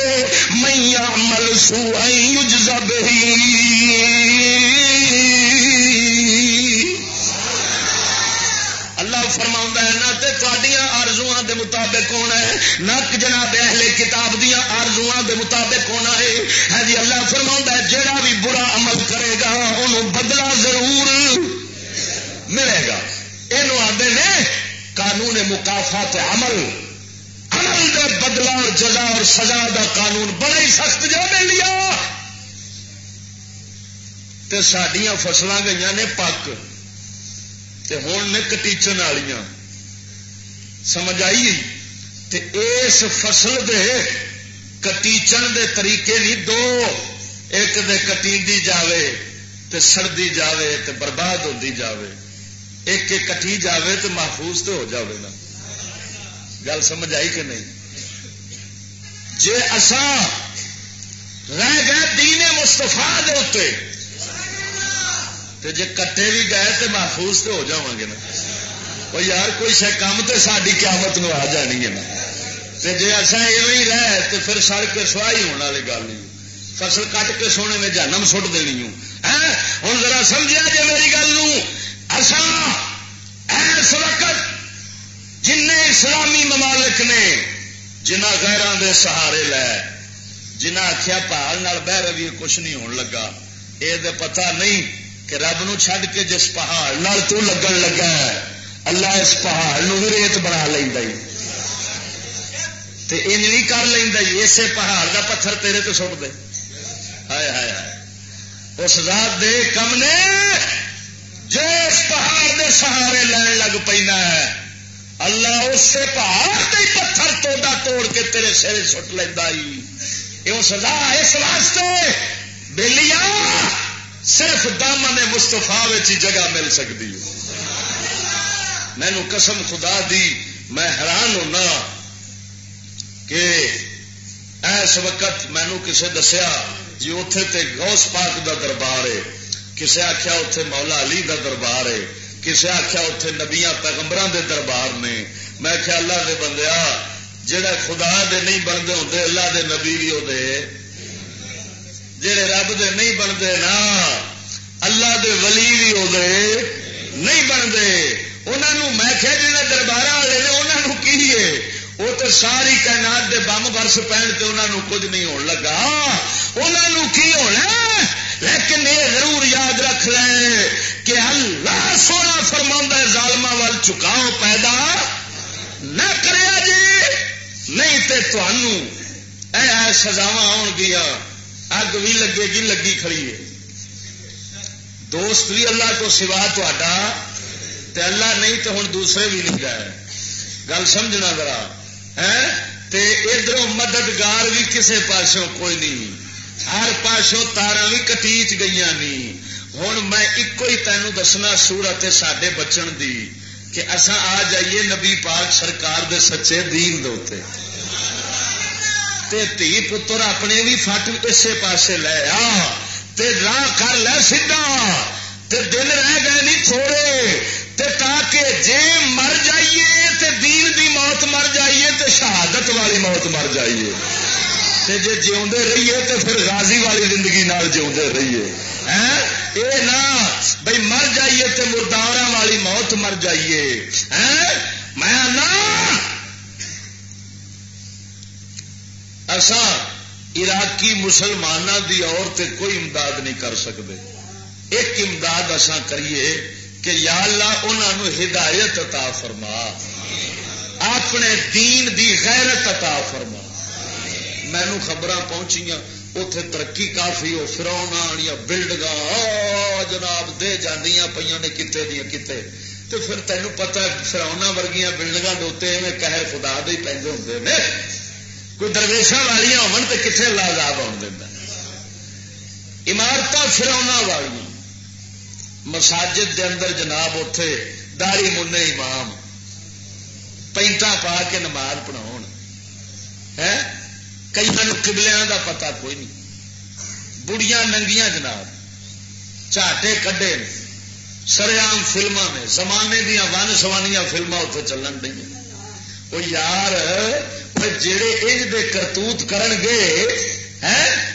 میں عمل سو یجزب اللہ فرما ہے، نہ تھوڑیاں آرزو دے مطابق ہونا ہے، نہ جناب اہل کتاب دیا آرزو دے مطابق ہونا ہے۔ ہاں جی اللہ فرما ہے جہاں بھی برا عمل کرے گا انہوں بدلا ضرور ملے گا۔ یہ آدھے نے قانون مقافات عمل۔ عمل دے بدلا اور جزا اور سزا دا قانون بڑا ہی سخت جو مل لیا سڈیا فصل گئی نے پک۔ ہوں نے کٹیچن والی سمجھ آئی؟ تے اس فصل دے کٹیچن دے طریقے نہیں دو۔ ایک دے کٹی جاوے تے سڑی جاوے تے برباد ہوتی جاوے۔ ایک ایک کٹھی جاوے تو محفوظ تو ہو جاوے نا۔ گل سمجھ آئی کہ نہیں؟ جی اسان رہ گئے دین مستفا دے تو جی کٹے بھی گئے تو محفوظ تو ہو جا گے نا۔ وہ یار کوئی شہ کام تو ساری قیامت نو آ جانی ہے نا۔ جی اصا ایویں رہ تو پھر سڑ کے سواہی ہونے والی گل نہیں۔ فصل کٹ کے سونے میں جانم سٹ دینی ہوں۔ ہوں ذرا سمجھا جی میری گل اس وقت جن اسلامی ممالک نے جنہ غیران دے سہارے لے، جنہ آخیا پہاڑ بہ روی کچھ نہیں ہون لگا یہ پتا نہیں کہ رب نو چھڈ کے جس پہاڑ نال تو لگن لگا ہے، اللہ اس پہاڑ نو بھی ریت بنا لینا ان بھی کر لینا اسے پہاڑ دا پتھر تیرے تو سٹ دے۔ ہائے ہائے ہائے۔ اس ذات دے کم نے جو اس پہاڑ دے سہارے لین لگ پینا ہے، اللہ اس سے پہاڑ کے پتھر توڑا توڑ کے تیرے سر سٹ لینا یہ سزا اس واسطے بلیا صرف دامن مستفا جگہ مل سکتی مینو قسم خدا دی، میں حیران ہونا کہ اس وقت مینو کسے دسیا جی اتے تے گوس پاک دا دربار ہے، کسے آخیا اتے مولا علی دا دربار ہے، کسے آخیا اتے نبیا پیغمبر دے دربار نے۔ میں کیا اللہ دے بندیا جہاں خدا دے نہیں بنتے ہوں اللہ دے نبی بھی وہ جہے رب دے نہیں بنتے نا، اللہ دے ولی بھی وہ نہیں بنتے۔ انہوں میں کیا جہاں دربار والے نے انہوں کی ہے؟ وہ تو ساری کائنات دے بم برس پہن کے انہوں کچھ نہیں ہون لگا۔ انہوں کی ہونا لیکن یہ ضرور یاد رکھ لیں کہ اللہ سونا فرما ظالم وال چکاؤ پیدا نہ کرے جی نہیں تو اے سزاوا آن گیا۔ اگ بھی لگے گی لگی کھڑی ہے دوست بھی اللہ کو سوا تا اللہ نہیں تو ہوں دوسرے بھی نہیں گئے گل سمجھنا ذرا ادھر مددگار بھی کسے پاسوں کوئی نہیں ہر پاسوں تارا بھی کٹیچ گئی نہیں ہوں میں ایک ہی تینوں دسنا سورت سڈے بچن دی کہ اصا آ جائیے نبی پاک سرکار دے سچے دین دوتے تے تھی پتر اپنے بھی فٹ اسے پاسے لے آ تے راہ کر لے سیدھا تے دن رہ گئے نہیں تھوڑے تے تاکہ جے مر جائیے تے دین دی موت مر جائیے تے شہادت والی موت مر جائیے تے جے جیوندے رہیے تے پھر غازی والی زندگی نال جیوندے رہیے۔ اے نہ بھائی مر جائیے تے مردارا والی موت مر جائیے۔ میں ایسا عراقی مسلمانوں دی اور کوئی امداد نہیں کر سکتے ایک امداد اصا کریے کہ یا اللہ انہوں ہدایت عطا فرما۔ اپنے دین دی غیرت عطا فرما۔ مینو خبر پہنچیاں اتے ترقی کافی وہ فرا بلڈنگ جناب دے جانیا پہ نے کتے دیا کتے۔ تو پھر تینوں پتا فراؤنا ورگیا بلڈنگ میں قہر خدا دے پہ ہوں کوئی درویشا والی ہون تو کتنے لازاب آن دینا عمارت فراؤنا والی مساجد دے اندر جناب اتے داری من امام پینٹا پا کے نماز پڑھاؤ کئی قبلیاں دا پتا کوئی نہیں۔ بڑیاں ننگیاں جناب چاٹے کڈے سریام فلما نے زمانے دیا ون سوانیاں فلما اتنے چلن دیں وہ یار جڑے انج دے کرتوت کرن گے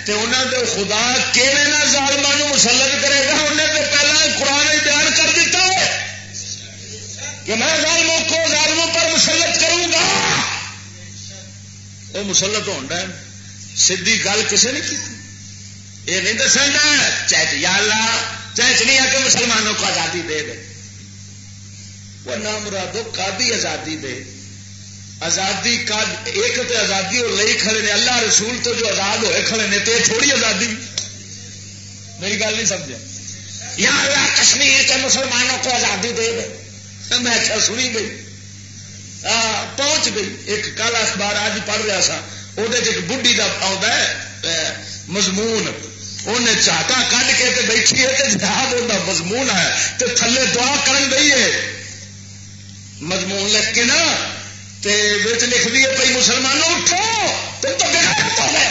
تے انہوں دے خدا کہڑے نہ ظالمان مسلط کرے گا؟ انہیں تو پہلے قرآن بیان کر دیتا ہے کہ میں ظالموں کو ظالموں پر مسلط کروں گا۔ وہ مسلط ہونا سی گل کسی نے کی یہ نہیں دس چیچ یا اللہ چیچ نہیں ہے کہ مسلمانوں کو آزادی دے دے۔ وہ نام مرادو کا بھی آزادی دے۔ آزادی کا ایک تو آزادی اور لئی کھڑے نے، اللہ رسول تو جو آزاد ہوئے کھڑے نے تو یہ تھوڑی آزادی میری گل نہیں سمجھا یا اللہ، کشمیر کے مسلمانوں کو آزادی دے دے۔ میں اچھا سنی گئی۔ پہنچ گئی۔ ایک کل اخبار آج پڑھ رہا سا۔ وہ بڑھی کا آ مضمون۔ انہیں چاٹا کھ کے تے بیٹھی ہے تے جہاد ہوتا مضمون ہے۔ تے تھلے دعا کرن گئی ہے۔ مضمون لکھ کے نا تے بچ لکھ دیے بھائی مسلمانوں، اٹھو! تم تو بغیر تو ہے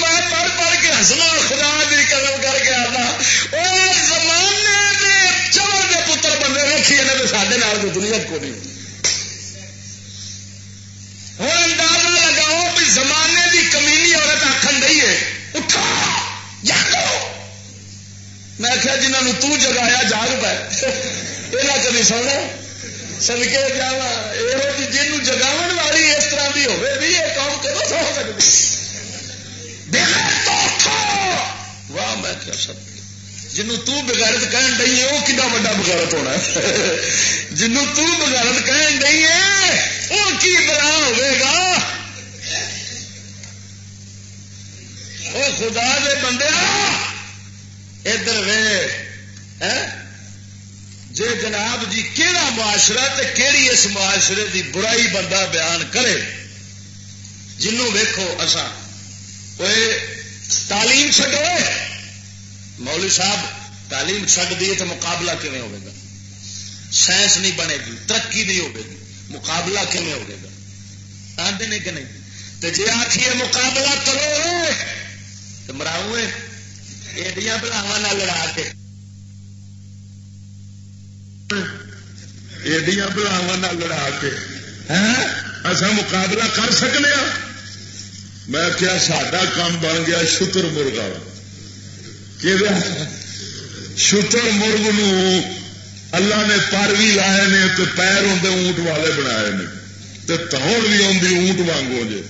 میں پڑھ پڑھ کے ہسنا خدا دی قدم کر کے آنا۔ وہ زمانے چور کے پتر بندے رکھی نے تو سارے نال دنیا کو نہیں ہوں اندازہ لگاؤ بھی زمانے کی کمیلی عورت آخر رہی ہے اٹھا جاگو میں کیا جنہوں تو جگایا، جاگ پہ یہ کبھی سونا سدکے جا یہ جی جن جگاو والی اس طرح کی ہوے بھی، یہ کام کدو سو سکتی واہ، میں کیا سب۔ جنوں تغیرت کہن ڈی ہے وہ کنا وا بغیرت ہونا ہے؟ جنوں تغیرت کہن ڈی ہے وہ کی بلا ہوے گا؟ وہ خدا دے بندے ادھر وے ہاں؟ جے جناب جی کہڑا معاشرہ تے کیڑی اس معاشرے دی برائی بندہ بیان کرے، جنوں ویکھو اسا تعلیم چڈو مولوی صاحب، تعلیم چڈ دیے تو مقابلہ کیون ہوگا سائنس نہیں بنے گی، ترقی نہیں ہوگی مقابلہ کیون ہوگا آدھے نہیں کہ نہیں؟ تو جی آخیے مقابلہ کرو تو مراؤ ایڈیاں بلاوا لڑا کے ایڈیاں بلاوا لڑا کے اصا مقابلہ کر سکنے ہاں میں کیا ساڈا کام بن گیا شکر مرغا شتر مرگ اللہ نے پر بھی لائے نے تو پیر ہوں اونٹ والے بنا تو توڑ بھی آدھی اونٹ وانگو جی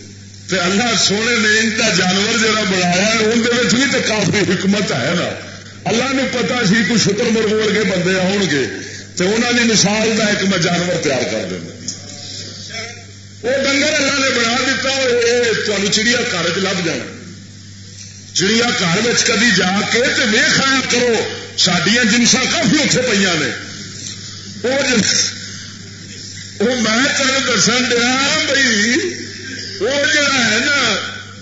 تے اللہ سونے نے ان کا جانور جہاں بنایا اندر بھی تو کافی حکمت ہے نا۔ اللہ نے پتا سی کوئی شتر مرگ ورگے بندے آن گے تو انہوں نے مثال کا ایک میں جانور تیار کر دینا وہ ڈنگر اللہ نے بنا دیتا وہ چڑیا گھر چ لب جانا۔ چڑیا گھر کدی جا کے ویخ آیا کرو سڈیا جنسا کافی اتنے پہ نے۔ وہ میں تین دسن دیا بھائی وہ جڑا ہے نا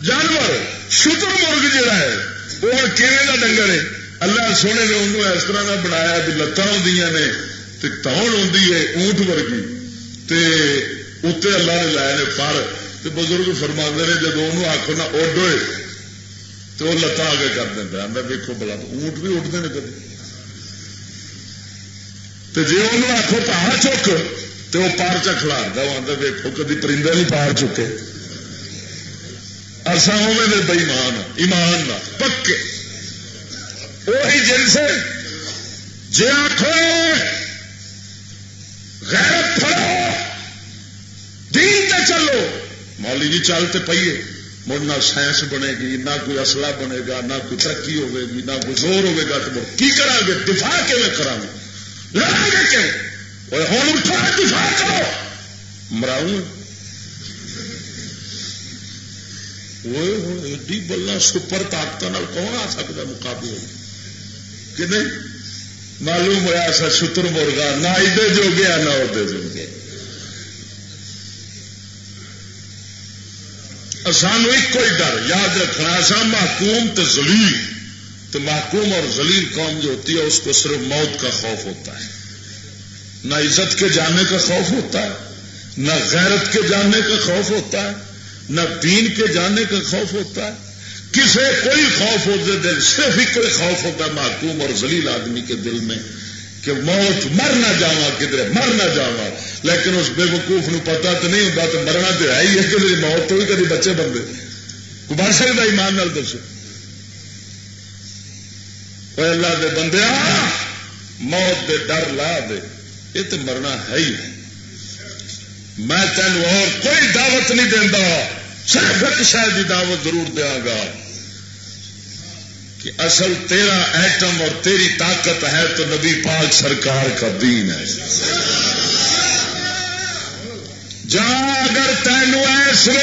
جانور شتر مرگ جڑا ہے وہ کہنے کا ڈنگر ہے اللہ سونے نے انہوں اس طرح کا بنایا بھی لتان ہوں نے توڑ ہوں اونٹ ورگی تے اتنے اللہ نے لائے نے پر بزرگ فرما نے جب انہوں آخو نہ اڈ ہوئے تو وہ لتا آگے کر دینا میں دیکھو بلا اونٹ بھی اڈتے ہیں کدی تو جی انہوں آخو پہاڑ چک تو وہ پار چکھلار دا وہ آتا دیکھو کدی پرندے نہیں پار چکے اصا اوے بئیمان ہاں، ایمان نہ پکے۔ وہی جنس جی آخو غیرت پھڑو دین تے چلو۔ مولی جی چلتے پیے مڑ نہ سائنس بنے گی، نہ کوئی اصلہ بنے گا، نہ کوئی ترقی ہوے گی، نہ کوئی زور ہوے گا، تو کی کرا گے؟ دفاع کیون کرا گے؟ لڑا گے کہ ہوں اٹھو، دفاع کرو۔ مراؤ ایڈی بلا سپر طاقت کون آ سکتا مقابلے کہ نہیں معلوم ہوا سا شتر مرغا نہ ادے جو گیا نہ ادے جو گیا سانو ایک ہی ڈر یاد رکھنا سا محکوم تو زلیل تو محکوم اور زلیل قوم جو ہوتی ہے اس کو صرف موت کا خوف ہوتا ہے نہ عزت کے جانے کا خوف ہوتا ہے نہ غیرت کے جاننے کا خوف ہوتا ہے نہ دین کے جاننے کا خوف ہوتا ہے، کسے کوئی خوف ہوتے دل، صرف ہی کوئی خوف ہوتا ہے محکوم اور زلیل آدمی کے دل میں کہ موت، مر نہ جا کدھر، مر نہ جا لیکن اس بے وقوف نو پتا تو نہیں ہوتا تو مرنا تو ہے ہی ہے کہ موت تو بھی کبھی بچے بندے۔ کو بن سکتا ایمان نال دسو۔ اللہ دے بندے، موت دے ڈر لا دے۔ یہ تو مرنا ہے ہی ہے۔ میں تینوں اور کوئی دعوت نہیں دینا صرف ایک شاید کی دعوت ضرور دیا گا کہ اصل تیرا ایٹم اور تیری طاقت ہے تو نبی پاک سرکار کا دین ہے۔ جہاں اگر تینو ایسے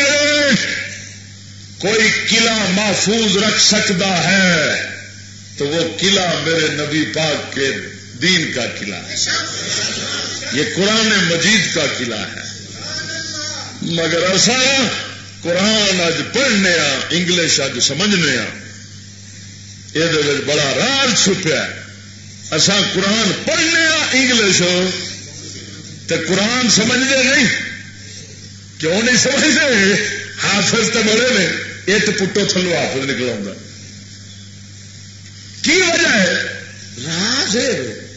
کوئی قلعہ محفوظ رکھ سکتا ہے تو وہ قلعہ میرے نبی پاک کے دین کا قلعہ ہے۔ یہ قرآن مجید کا قلعہ ہے۔ مگر ایسا قرآن اج پڑھنے انگلش اج سمجھنے یہ بڑا راز چھپیا اصا قرآن پڑھنے انگلش۔ تو قرآن سمجھتے نہیں۔ کیوں نہیں سمجھتے حافظ تو بڑے نے یہ تو پٹو تھلو حافظ نکل کی وجہ ہے؟ راز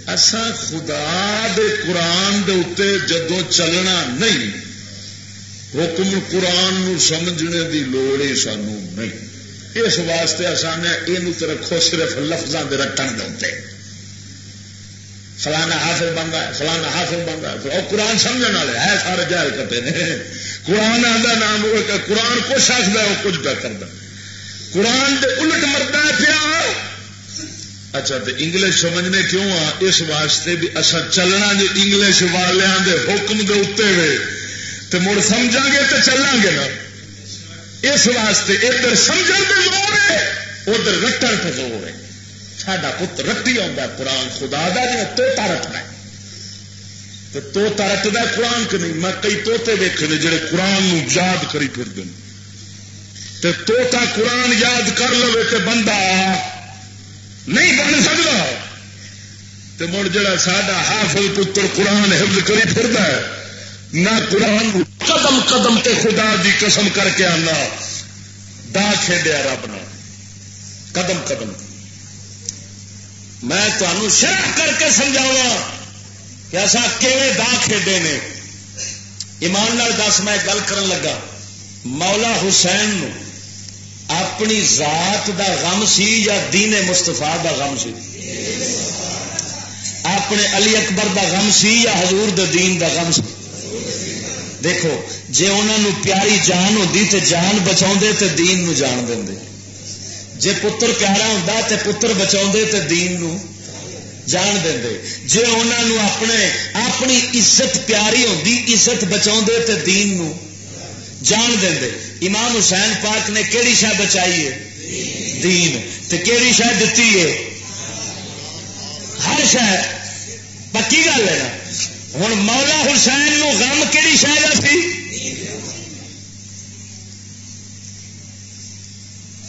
اصا خدا دے قرآن دے اتنے جدو چلنا نہیں۔ حکم قرآن نو سمجھنے دی لوڑ ہی سانو نہیں۔ اس واسطے آسان ہے یہ رکھو صرف لفظوں کے رٹن دے فلانا حافظ بنتا ہے، فلانا حافظ بنتا ہے۔ اور قرآن سمجھنے والے ہے سارے جہل کٹے نے۔ قرآن آدھا نام ہو قرآن کچھ آخر وہ کچھ پہ کرتا قرآن دے الٹ مرتا ہے پیا۔ اچھا تو انگلش سمجھنے کیوں آ؟ اس واسطے بھی اصا چلنا جو انگلش والوں دے حکم دے اتنے ہوئے تو مڑ سمجھا گے تو چلیں گے نا۔ اس واسطے ادھر سمجھ زور ہے، ادھر رٹن پہ زور ہے۔ ساڈا پت رٹی آتا قرآن خدا دا جی توتا رٹنا تو توتا رٹتا قرآن کے نہیں، میں کئی توتے دیکھے نے جڑے قرآن نو یاد کری پھر دن تے توتا قرآن یاد کر لو تے بندہ نہیں بن سکتا تے مڑ جڑا ساڈا حافظ پتر قرآن حفظ کری پھردا ہے نہ قرآن قدم قدم تے خدا دی قسم کر کے آنا، دا کھیڈیا رب نہ قدم قدم۔ میں تمہوں شرح کر کے سمجھاوا کہ ایسا کیویں دا کھیڈے نے۔ ایمان لال دس، میں گل کرن لگا۔ مولا حسین نو اپنی ذات دا غم سی یا دین مستفا دا غم سی؟ اپنے علی اکبر دا غم سی یا حضور دا دین دا غم سی؟ دیکھو جی انہوں پیاری جان ہوتی تو جان بچا تو دین نو جان دیں جی پتر پیارا ہوں تو پتر بچا تو دین نو جان دیں جی انہوں اپنے، اپنی عزت پیاری ہوتی عزت بچا تو دین نو جان دیں امام حسین پاک نے کہڑی شہ بچائی ہے؟ دین۔ تو کہڑی شہ دیتی ہے؟ ہر شہ پکی گل ہے نا۔ ہوں مولا حسین نو غم کہڑی شاید سی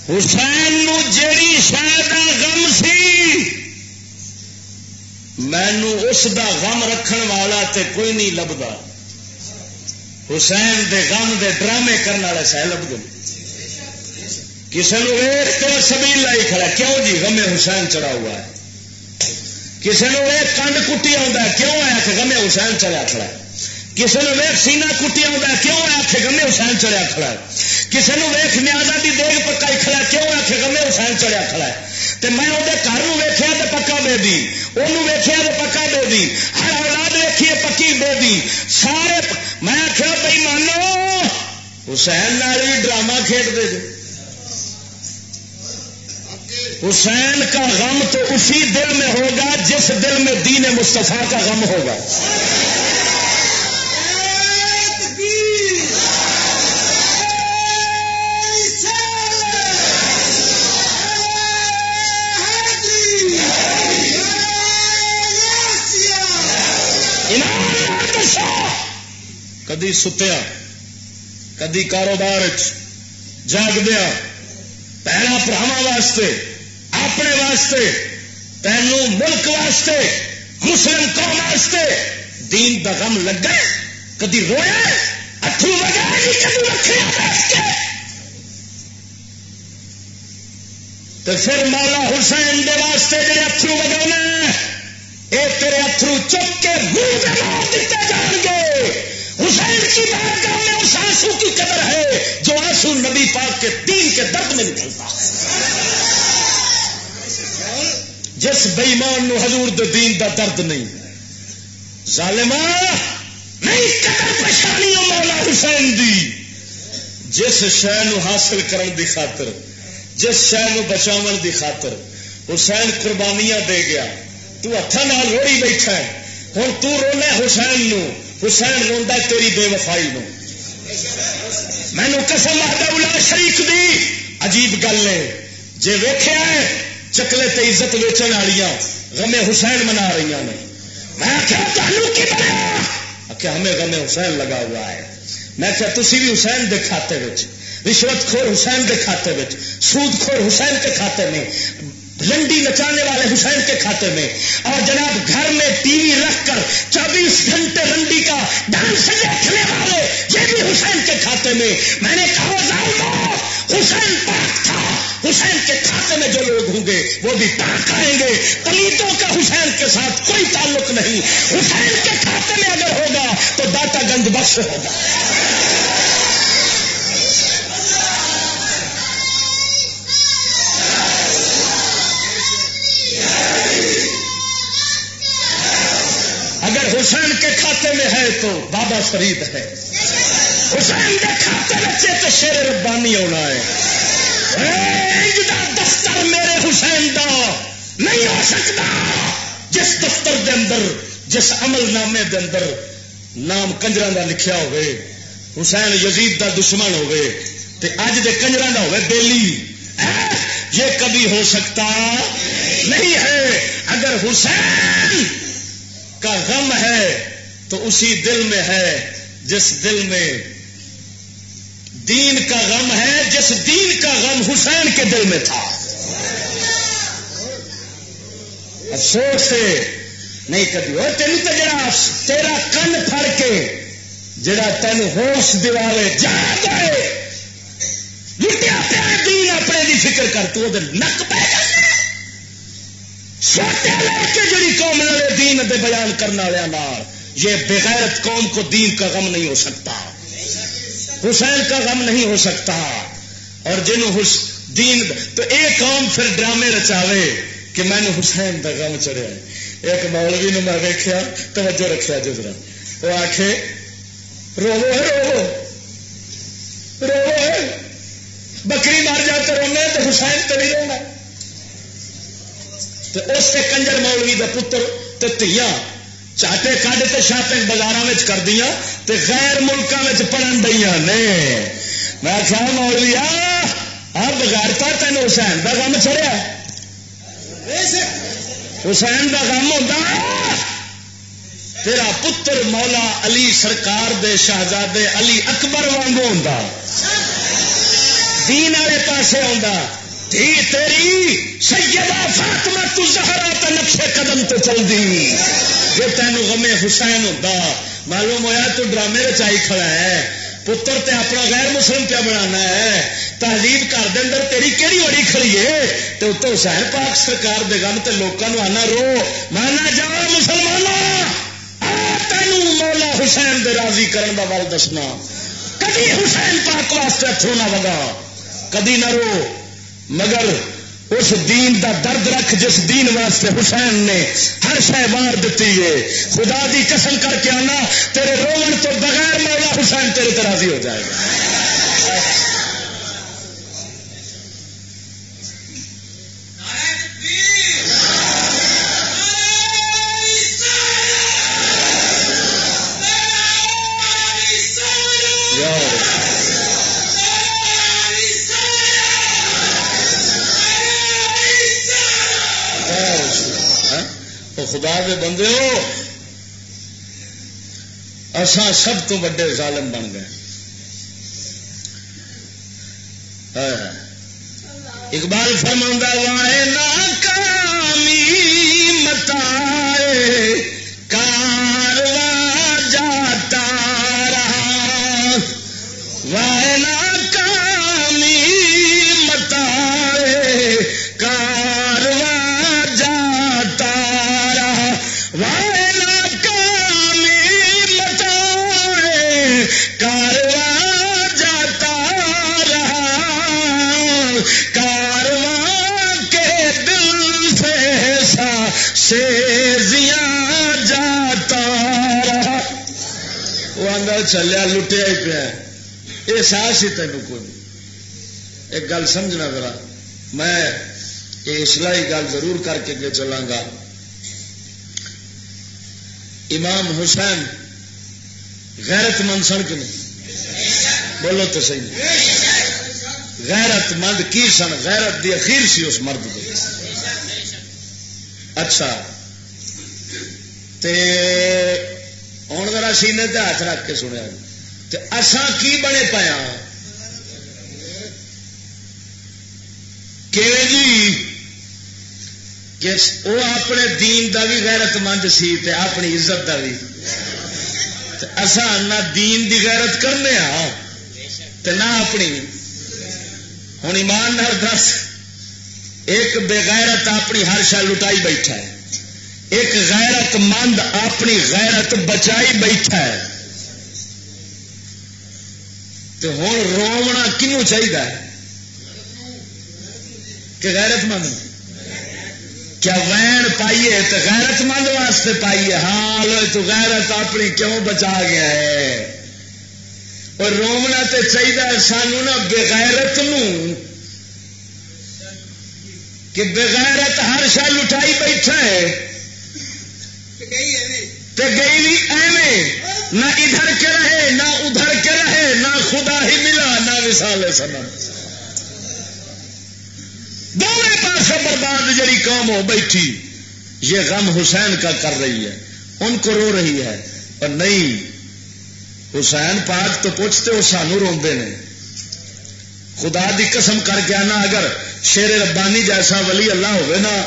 حسین نو جیڑی شاید غم سی، مینو اس دا غم رکھن والا تے کوئی نہیں لبدا۔ حسین دے غم دے ڈرامے کرنے والے سہ لب گئے کسی نے ویخ کے سبھی لائی کھڑا کیوں جی غمے حسین چڑھا ہوا ہے؟ کسی نے ویخ کنڈ کٹی آتا کیوں آیا کہ غمے حسین چڑھا کھڑا ہے؟ کسی نے ویخ سینا کٹی آتا کیوں آیا کہ غمے حسین چڑھیا کھڑا ہے؟ کسی نے ویخ نیازا کی دیگ پکائی کھڑا کیوں آیا کہ غمے حسین چڑھیا کھڑا ہے؟ تو میں وہ گھر ویخیا تو پکا بے دی وہ ویخیا تو پکا بے دی ہر اولاد ویکھیے پکی بے دی سارے میں آخیا بھائی مانو، حسین نال بھی ڈرامہ کھیڈ دے حسین کا غم تو اسی دل میں ہوگا جس دل میں دین مصطفیٰ کا غم ہوگا۔ کدی ستیا، کدی کاروبار جاگ دیا پہلا براہم واسطے اپنے واسطے، تینوں ملک واسطے، مسلم قوم واسطے دین دا غم لگا کدی رویا اتو وجہ کدی رکھے تو پھر مولا حسین دے واسطے جڑے اترو وجہ اے تیرے اترو چک کے منہ دیتے جان گے۔ حسین کی بات میں اس آنسو کی قدر ہے، جو آنسو نبی پاک کے دین کے درد میں نکلتا ہے۔ جس بئیمان نو حضور دے دین دا درد نہیں۔ ظالما نہیں، قدر پریشانی مولا حسین دی۔ جس شہ حاصل کرن دی خاطر، جس شہ بچاو دی خاطر، حسین قربانیاں دے گیا۔ تو ہاتھ نال روڑی بیٹھا ہے۔ ہوں تو رونا حسین نو۔ حسین روا تیری بے وفائی نو۔ مینو قسم آدھا شریف دی۔ عجیب گل ہے۔ جی ویخیا ہے چکلے تے عزت ویچن والی غمے حسین منا رہی نے۔ میں آخیا ہمیں غمے حسین لگا ہوا ہے۔ میں کیا تھی بھی حسین دے کھاتے رشوت خور حسین دے کھاتے سود خور حسین کے کھاتے میں رنڈی نچانے والے حسین کے کھاتے میں اور جناب گھر میں ٹی وی رکھ کر چوبیس گھنٹے رنڈی کا ڈانس دیکھنے والے یہ بھی حسین کے کھاتے میں میں نے کہا حسین پاک تھا۔ حسین کے کھاتے میں جو لوگ ہوں گے، وہ بھی پاک آئیں گے۔ پلیتوں کا حسین کے ساتھ کوئی تعلق نہیں۔ حسین کے کھاتے میں اگر ہوگا تو داتا گنج بخش ہوگا۔ ہے تو بابا فرید ہے۔ حسین کے کھاتے بچے تو شیر ربانی ہونا ہے۔ دفتر میرے حسین دا، نہیں ہو سکتا۔ جس دفتر دے اندر، جس عمل نامے دے اندر نام کنجر کا لکھیا ہوئے، حسین یزید دا دشمن ہوئے، تے اج دے کنجر کا ہوئے بیلی۔ یہ کبھی ہو سکتا؟ نہیں ہے۔ اگر حسین کا غم ہے تو اسی دل میں ہے جس دل میں دین کا غم ہے، جس دین کا غم حسین کے دل میں تھا۔ افسوس سے نہیں کبھی۔ اور تین تو جڑا تیرا کن پھڑ کے جڑا تین ہوش دے جا گئے لٹیا پیا دین اپنے دی فکر کر، تو نک پہ لے کے جڑی قوم والے دین دے بیان کرنے والے یہ بغیرت قوم کو دین کا غم نہیں ہو سکتا۔ حسین کا غم نہیں ہو سکتا۔ اور جنہوں دین تو ایک قوم پھر ڈرامے رچاوے کہ میں نے حسین کا غم چڑھیا۔ ایک مولوی نے میں ویکیا توجہ رکھا جزرا جی وہ آخ رو رو رو بکری مار جاتے رونے تو حسین تو نہیں رونا۔ تو اس سے کنجر مولوی کا پتر تو تیا چاٹے کڈ تو شاپنگ بازار کر دیا تے غیر ملکوں میں پڑھن دیا نے۔ میں خیال مولوی آ بغیر پر تین حسین کا کام چڑیا حسین کا کام ہوتا تیرا پتر مولا علی سرکار دے شہزادے علی اکبر وانگو ہوں دین والے پاسے آ تھی تیری، سیدہ فاطمہ تو زہرا تے نقشے قدم تو چل دی۔ جو تین غم حسین ہوتا معلوم ہوا تو ڈرامے رچائی کھڑا ہے۔ پتر تے اپنا غیر مسلم پیا بنا ہے۔ تہذیب گھر دے اندر تیری کہڑی وڑی کھڑی ہے؟ تو اتو حسین پاک سرکار دے گم تے لوکاں لوگوں آنا رو۔ مانا جا مسلمان تینوں مولا حسین دے راضی کرن دا ول دسنا۔ کدی حسین پاک واسطے ہاتھوں نہ وگا، کدی نہ رو۔ مگر اس دین دا درد رکھ جس دین واسطے حسین نے ہر شہ مار دیتی ہے۔ خدا دی قسم کر کے آنا، تیرے رومن تو بغیر مولا حسین تیرے تراضی ہو جائے گا۔ بندے ہو؟ اسان سب تو بڑے ظالم بن گئے۔ اقبال فرما وائے ناکامی متائے سیزیاں جاتا رہا۔ وہ اندر چلیا لٹیا ہی پیا احساس ہی تینوں کوئی نہیں۔ ایک گل سمجھنا ذرا۔ میں یہ اسلائی گل ضرور کر کے اگے چلاں گا۔ امام حسین غیرت مند سن کے نہیں؟ بولو تو صحیح۔ غیرت مند کی سن؟ غیرت دی اخیر سی اس مرد دی۔ اچھا تے ہوں ذرا سینے تے ہاتھ رکھ کے سنیا۔ تے اساں کی بنے پایا؟ کہ جی؟ کہ وہ اپنے دین دا بھی غیرت مند سی تے اپنی عزت دا بھی۔ تے اساں نہ دین دی غیرت کرنے ہاں۔ تے نہ اپنی۔ ہوں ایمان نال دس۔ ایک بےغیرت اپنی ہر شا لٹائی بیٹھا ہے۔ ایک غیرت مند اپنی غیرت بچائی بیٹھا ہے۔ تو ہوں رونا کنوں چاہیے کہ غیرت مند؟ کیا وین پائیے تو غیرت مند واسطے پائیے ہاں لو تو غیرت اپنی کیوں بچا گیا ہے؟ اور رومنا تو چاہیے سانو نا بغیرت نو کہ بغیرت ہر شا لٹائی بیٹھا ہے۔ تے گئی بھی ایویں۔ نہ ادھر کے رہے نہ ادھر کے رہے نہ خدا ہی ملا نہ وسال سنم دونوں پاس برباد جڑی قوم ہو بیٹھی یہ غم حسین کا کر رہی ہے۔ ان کو رو رہی ہے۔ اور نہیں حسین پاک تو پوچھتے وہ سانو روندے نے۔ خدا دی قسم کر کے آنا اگر شیر ربانی جیسا ولی اللہ ہوئے نا،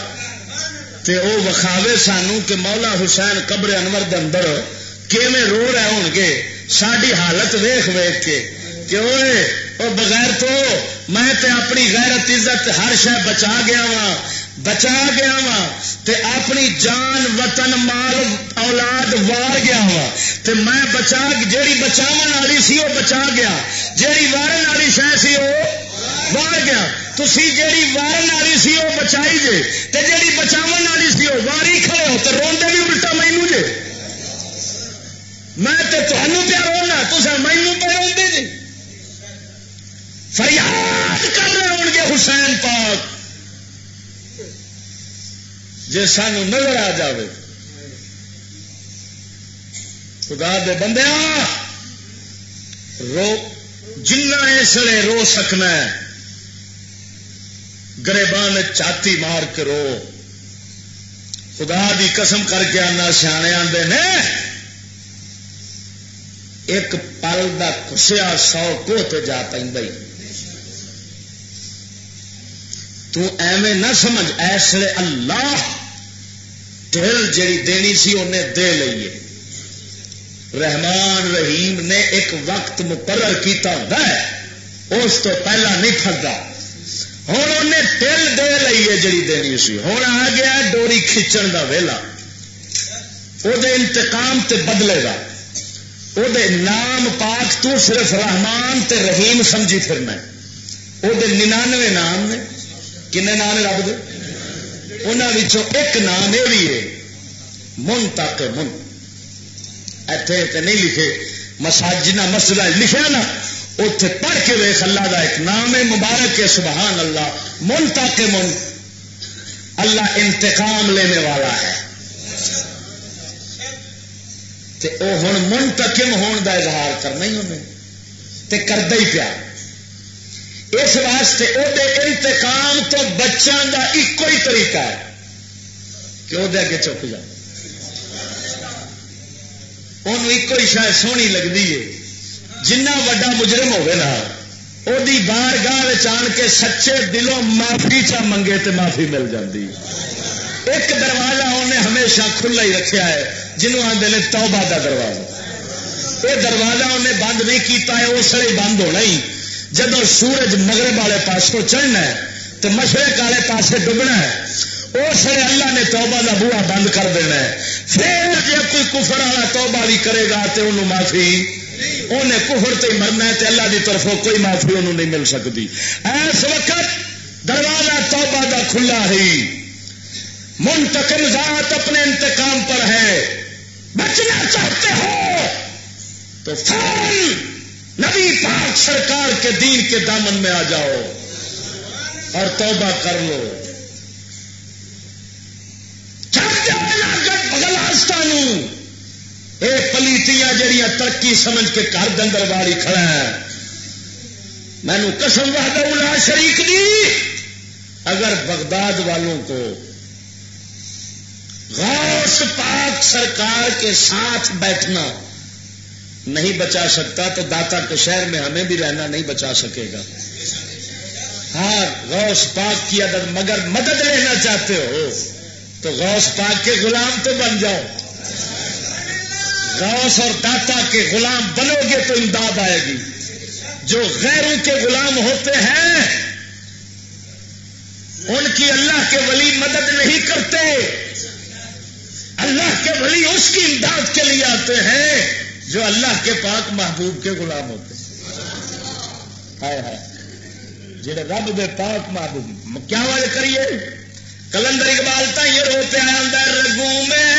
تے او وکھاوے سانو کہ مولا حسین قبر انور دے اندر کیویں رو رہے ہون گے؟ ساری حالت ویخ ویخ کے۔ کہ اوے او بغیر تو میں تے اپنی غیرت عزت ہر شہ بچا گیا وا بچا گیا وا تے اپنی جان، وطن، مال، اولاد وار گیا وا تے میں بچا، جیڑی بچاون والی سی وہ بچا گیا۔ جیڑی وارن والی شہ سی وہ وار گیا تسی جیڑی وارن والی سی وہ بچائی جے تے جیڑی بچاون والی سی وہ واری کھڑے ہو تے روندے بھی الٹا مینو جے میں تے تہنوں پیا رونا تسا مینو پہ روندے جے فریاد کر رہے ہو گے حسین پاک جی سان نظر آ جائے خدا دے بندے رو جنا اس لیے رو سکنا ہے، گریبان چھاتی مار کے رو۔ خدا دی قسم کر کے آنا سیانے آتے ایک پل کا کسیا سو کو جا پہ تو ایویں نہ سمجھ ایسے اللہ دل جیڑی دینی سی انہیں دے لئیے۔ رحمان رحیم نے ایک وقت مقرر کیتا ہوتا ہے، اس تو پہلا نہیں پھردا ہوں انہیں ٹل دے لیے جڑی دینی سی۔ ہوں آ گیا ڈوری کھچن کا ویلا۔ وہ انتقام تے بدلے گا وہ نام پاک تو صرف رحمان تے رحیم سمجھی پھرنا وہ ننانوے نام نے۔ کن نام رب دے؟ انہوں ایک نام یہ بھی ہے من تک من ایتھے تے نہیں لکھے۔ مساج جنہ مسجد لکھا نا اتے پڑھ کے ویخ اللہ کا ایک نام ہے مبارک ہے، سبحان اللہ۔ من تک من اللہ انتقام لینے والا ہے۔ تے او ہوں منتقم ہون دا اظہار کرنا ہی انہیں۔ تے کردہ ہی پیا۔ اس واسطے وہ انتقام تو بچان دا ایک ہی طریقہ ہے کہ وہ اگے چک جا ان ایک ہی شاید سونی لگتی ہے۔ جنہ وڈا مجرم ہوگا نا وہ بار گاہ آن کے سچے دلوں معافی چا منگے تے معافی مل جاتی ایک دروازہ انہیں ہمیشہ کھلا ہی رکھا ہے، جنہوں آتے ہیں توبہ کا دروازہ۔ یہ دروازہ انہیں بند نہیں کیتا ہے، اس لیے بند ہونا ہی۔ جب سورج مغرب والے پاس کو چڑھنا ہے تو مشرق والے پاس ڈبنا ہے اس لیے اللہ نے توبہ کا بوا بند کر دینا ہے۔ پھر جب کوئی کفر والا توبہ بھی کرے گا تو انہوں معافی انہیں کفر تے مرنا ہے تو اللہ کی طرفوں کوئی معافی انہوں نہیں مل سکتی۔ اس وقت دروازہ توبہ کا کھلا ہی۔ منتقم ذات اپنے انتقام پر ہے۔ بچنا چاہتے ہو۔ تو فون نبی پاک سرکار کے دین کے دامن میں آ جاؤ اور توبہ کر لو۔ یہ پلیتیاں جہیا ترقی سمجھ کے گھر دندر والی کھڑا ہے۔ مینو قسم وحدہ شریک دی۔ اگر بغداد والوں کو غوث پاک سرکار کے ساتھ بیٹھنا نہیں بچا سکتا، تو داتا کے شہر میں ہمیں بھی رہنا نہیں بچا سکے گا۔ ہاں غوث پاک کی اگر مگر مدد لینا چاہتے ہو۔ تو غوث پاک کے غلام تو بن جاؤ۔ غوث اور داتا کے غلام بنو گے تو امداد آئے گی۔ جو غیروں کے غلام ہوتے ہیں، ان کی اللہ کے ولی مدد نہیں کرتے۔ اللہ کے ولی اس کی امداد کے لیے آتے ہیں جو اللہ کے پاک محبوب کے غلام ہوتے ہیں۔ جڑے رب دے پاک محبوب، کیا وجہ کریے؟ کلندر اقبال یہ رو ہیں اندر رگو میں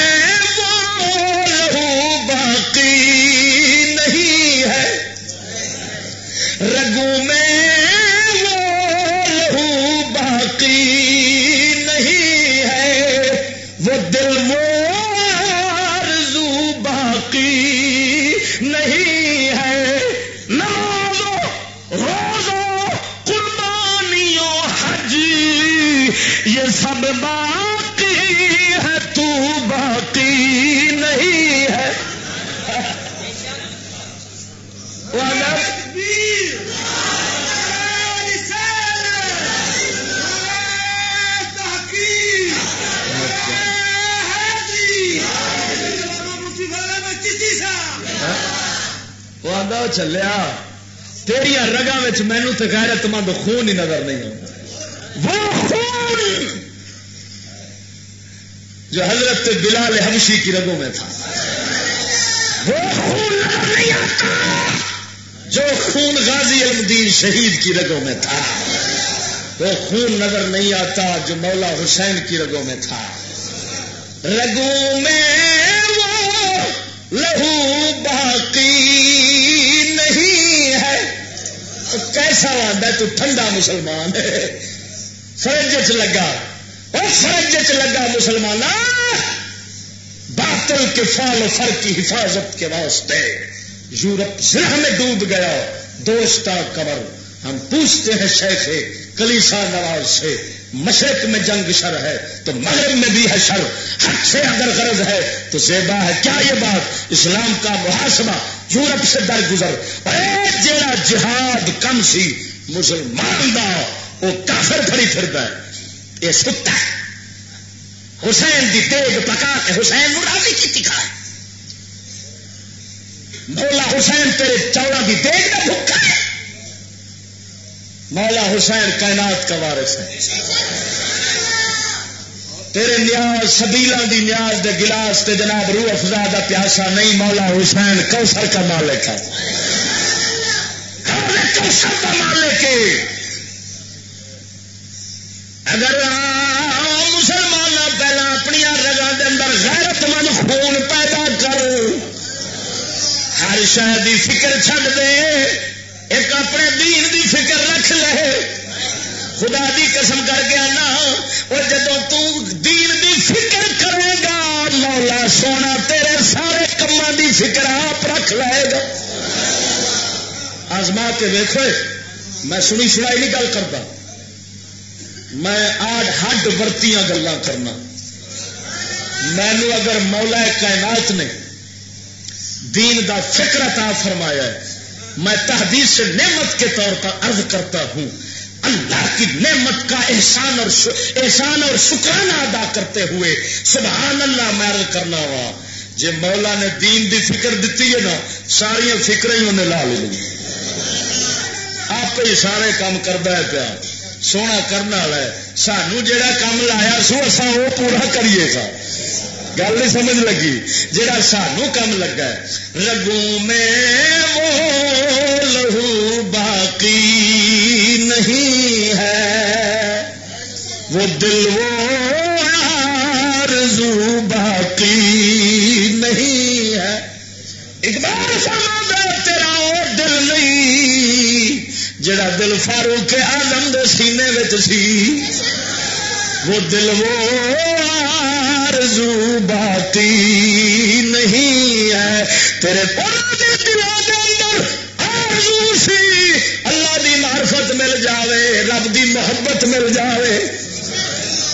وہ لہو باقی نہیں ہے۔ رگو میں بو لہو باقی چلیا تیریا رگا مینو تو غیرت مند خون ہی نظر نہیں وہ خون! جو حضرت بلال حبشی کی رگوں میں تھا۔ وہ خون نظر نہیں آتا! جو خون غازی المدین شہید کی رگوں میں تھا۔ وہ خون نظر نہیں آتا جو مولا حسین کی رگوں میں تھا۔ رگوں میں وہ لہو باقی کیسا آتا تو ٹھنڈا مسلمان فرج چ لگا۔ اور فرج چ لگا مسلمان باطل کے فال و فر کی حفاظت کے واسطے یورپ زرہ میں ڈوب گیا۔ دوستہ قبر۔ ہم پوچھتے ہیں شیخ کلیسا نواز سے مشرق میں جنگ شر ہے، تو مغرب میں بھی ہے شر۔ حق سے اگر غرض ہے، تو زیبا ہے۔ کیا یہ بات؟ اسلام کا محاسبہ یورپ سے در گزر جیڑا جہاد کم سی مسلمان دا، وہ کافر پھڑی پھرتا ہے۔ یہ ستا ہے۔ حسین دی تیگ پکا کے حسین راضی کی کھا مولا حسین تیرے چوڑا بھی دیکھ کا بھوکا ہے۔ مولا حسین کائنات کا وارث ہے۔ تیرے نیاز سبیلا دی نیاز دے گلاس تے جناب روح افزا دا پیاسا نہیں، مولا حسین کوسر کا مالک ہے۔ کوسر کا مالک ہے۔ اگر مسلمان پہلا اپنی رگا دے اندر غیرت مند خون پیدا کر، ہر شہر دی فکر چھڈ دے، ایک اپنے دین دی فکر رکھ لے خدا دی قسم کر کے آنا اور جب دین دی فکر کرے گا، مولا سونا تیرے سارے کما دی فکر آپ رکھ لے گا۔ آزما کے دیکھو میں سنی سنائی نہیں گل کرتا۔ میں آج ہڈ ورتیاں گلا کرنا۔ مینو اگر مولا کائنات نے دین دا فکر عطا فرمایا ہے، میں تحدیث سے نعمت کے طور پر عرض کرتا ہوں۔ اللہ کی نعمت کا احسان اور احسان اور شکرانہ ادا کرتے ہوئے سبحان اللہ میں عرض کرنا ہوا جی مولا نے دین دی فکر دیتی ہے نا ساری فکر ہی انہیں لا لی آپ ہی سارے کام کرتا ہے پیا۔ سونا کرنے والا ہے۔ سانو جڑا کام لایا سو اصا وہ پورا کریے گا۔ گل نہیں سمجھ لگی۔ جہاں سانو کم لگا ہے۔ رگوں میں وہ لہو باقی نہیں ہے۔ وہ دل وہ آرزو باقی نہیں ہے۔ ایک بار تیرا اور دل نہیں جڑا دل فاروق آدم دے سینے سی۔ وہ دل وہ آرزو باتی نہیں ہے۔ تیرے پرانے دلوں کے اندر آرزو سی۔ اللہ دی معرفت مل جاوے، رب دی محبت مل جاوے۔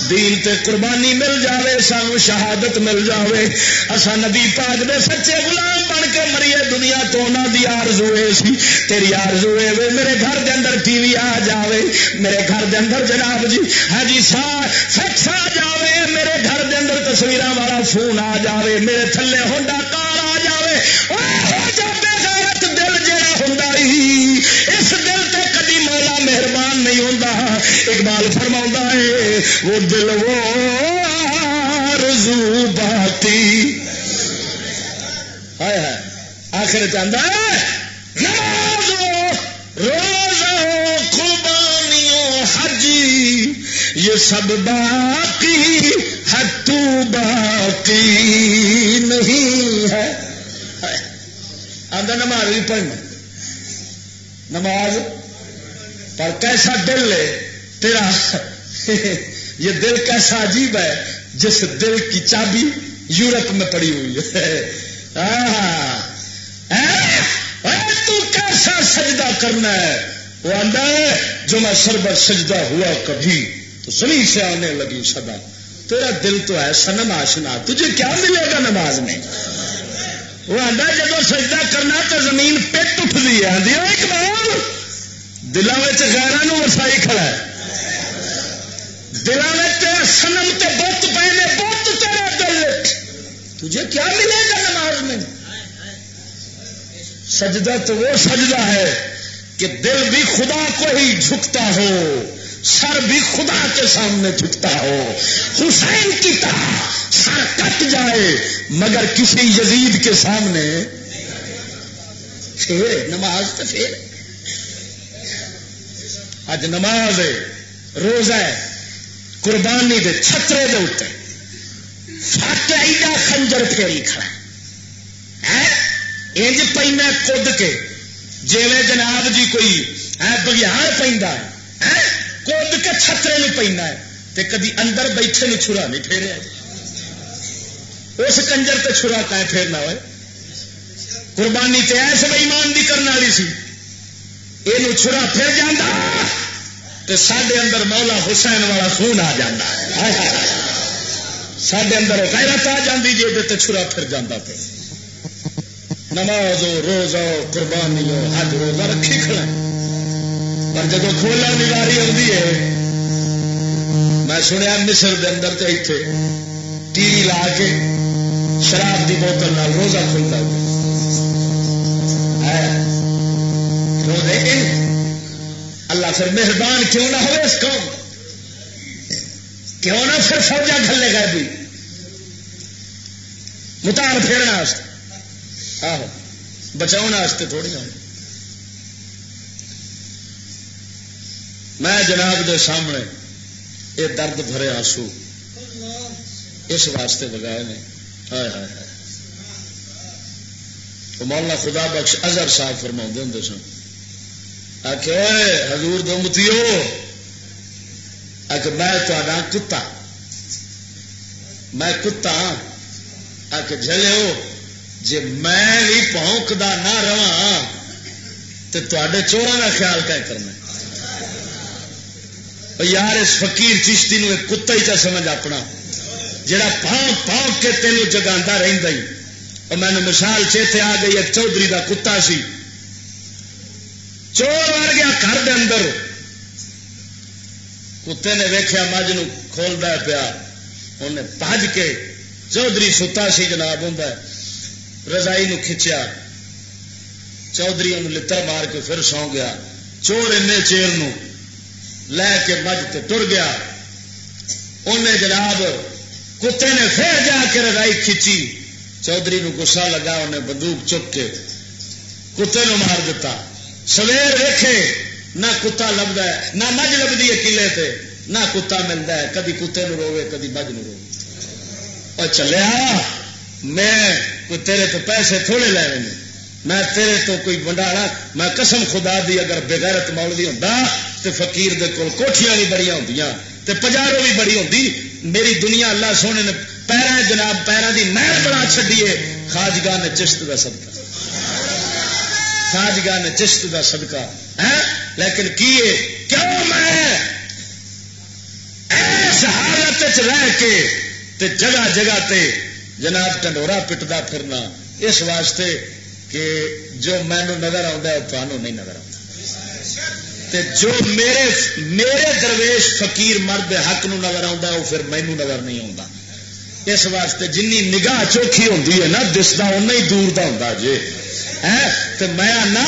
دین تے قربانی مل جاوے، سانو شہادت مل جاوے۔ اسا نبی پاک دے سچے غلام بن کے مریے دنیا تو انہاں دی آرزو اے سی۔ تیری آرزو اے وے، میرے گھر دے اندر ٹی وی آ جاوے۔ میرے گھر دے اندر جناب جی ہاں جی سا فیکس آ جاوے۔ میرے گھر دے اندر تصویراں والا فون آ جاوے۔ میرے تھلے ہونڈا کار آ جاوے۔ او ہو جاتے غیرت دل جڑا ہوندا اس دل مہربان نہیں ہوندا۔ اقبال فرماوندا ہے، وہ دل وہ آرزو باتی۔ ہے آخر چاہتا ہے نماز روز قربانیوں، حجی، یہ سب باقی ہے، تو باقی نہیں ہے۔ آدھا نماز بھی پڑھنا نماز پر کیسا دل ہے تیرا؟ یہ دل کیسا عجیب ہے جس دل کی چابی یورپ میں پڑی ہوئی ہے۔ تو کیسا سجدہ کرنا ہے؟ وہ آدھا ہے، جو میں سربر سجدہ ہوا کبھی تو سنی سے آنے لگی سدا تیرا دل تو ہے سنم آشنا تجھے کیا ملے گا نماز میں؟ وہ آدھا جب سجدہ کرنا تو زمین پٹ اٹھتی ہے، ایک بار۔ دلوں میں وسائی کھڑا ہے۔ دلوں میں سنم تے بت پہنے بت تیرا دل تجھے کیا ملے گا نماز میں؟ سجدہ تو وہ سجدہ ہے کہ دل بھی خدا کو ہی جھکتا ہو، سر بھی خدا کے سامنے جھکتا ہو۔ حسین کی طرح سر کٹ جائے، مگر کسی یزید کے سامنے پھر نماز تو پھر اج نماز ہے، روزہ ہے، قربانی دے چھترے دے اتنے فٹ ایڈا خنجر پھیری کھڑا انج پینا کد کے۔ جی جناب جی کوئی بگیار پہ کد کے چھترے میں پینا ہے۔ تے کدی اندر بیٹھے نو چھرا نہیں پھیرا اس کنجر تے چھرا کا پھیرنا ہوئے؟ قربانی تے ایس بئیمان بھی کرنے والی سی۔ یہ چھرا پھر جانا تو سڈے اندر مولا حسین والا خون آ جانا سڈے اندر غیرت آ جاتی جی یہ چھرا پھر جانا پہ نماز روز قربانی حج روزہ رکھی کھڑا پر جب کھولا نگاری آتی ہے، میں سنیا مصر دے اندر تے اتنے ٹی وی لا کے شراب کی بوتل روزہ کھلتا ہو رہے اللہ پھر مہربان کیوں نہ ہو اس قوم؟ کیوں نہ پھر فوجا گلے گا بھی؟ متان پھیرنا آہو بچاؤ واسطے تھوڑی نہ میں جناب دے سامنے یہ درد بھرے آسو اس واسطے بگائے نے۔ ہائے ہائے ہائے۔ مولانا خدا بخش اظہر صاحب فرما ہوں سن۔ آخ حضور دو متیو آخ میں تا کتا میں کتا آ کے جلو جی میں بھی پونکتا نہ رہا تو تے کا خیال کیا کرنا یار اس فقیر چشتی نو ایک کتا ہی چا سمجھ اپنا جڑا پاؤں پاؤں کے تینوں جگا رہتا ہی اور میں مثال چیتے آ گئی ایک چودھری کا کتا سی چور مر گیا گھر دے اندر۔ کتے نے ویخیا مجھ کھولتا پیا۔ انہیں بج کے چودھری ستا سی جناب ہوں رضائی نو کھچیا۔ چودھری ان لتر مار کے پھر سو گیا۔ چور این چیر نو لے کے مجھ تر گیا۔ انہیں جناب، کتے نے پھر جا کے رضائی کھچی۔ چودھری نو گسا لگا انہیں بندوق چک کے کتے نو مار دیتا سویر ویکھے، نہ کتا لبدا ہے، نہ مجھ لبدی ہے کلے تے، نہ کتا ملتا ہے، کدی کتے نو روے کدی مجھ نو روے اور چلیا، میں کوئی تیرے تو پیسے تھوڑے لے رہے ہیں میں تیرے تو کوئی بنڈاڑا، میں قسم خدا دی اگر بغیرت مولوی ہوں تو فقیر دے کول بھی بڑی ہوں تے پجارو بھی بڑی ہوں میری دنیا اللہ سونے نے پیروں جناب پیروں دی محل بنا چڈیے خاجگاہ نے چشت کا صدقہ۔ خاجگاہ نے چشت کا صدقہ ہے؟ لیکن کیے کیوں میں اس حالت رہ کے تے جگہ جگہ تے جناب ٹنڈورا پٹتا پھرنا، اس واسطے کہ جو مینو نظر آتا ہے تمہوں نہیں نظر آتا جو میرے میرے درویش فقیر مرد حق نو نظر آتا وہ پھر مینو نظر نہیں آتا اس واسطے جن نگاہ چوکھی ہوتی ہے نا دستا اُنہ ہی دور کا ہوں جی تو میں نہ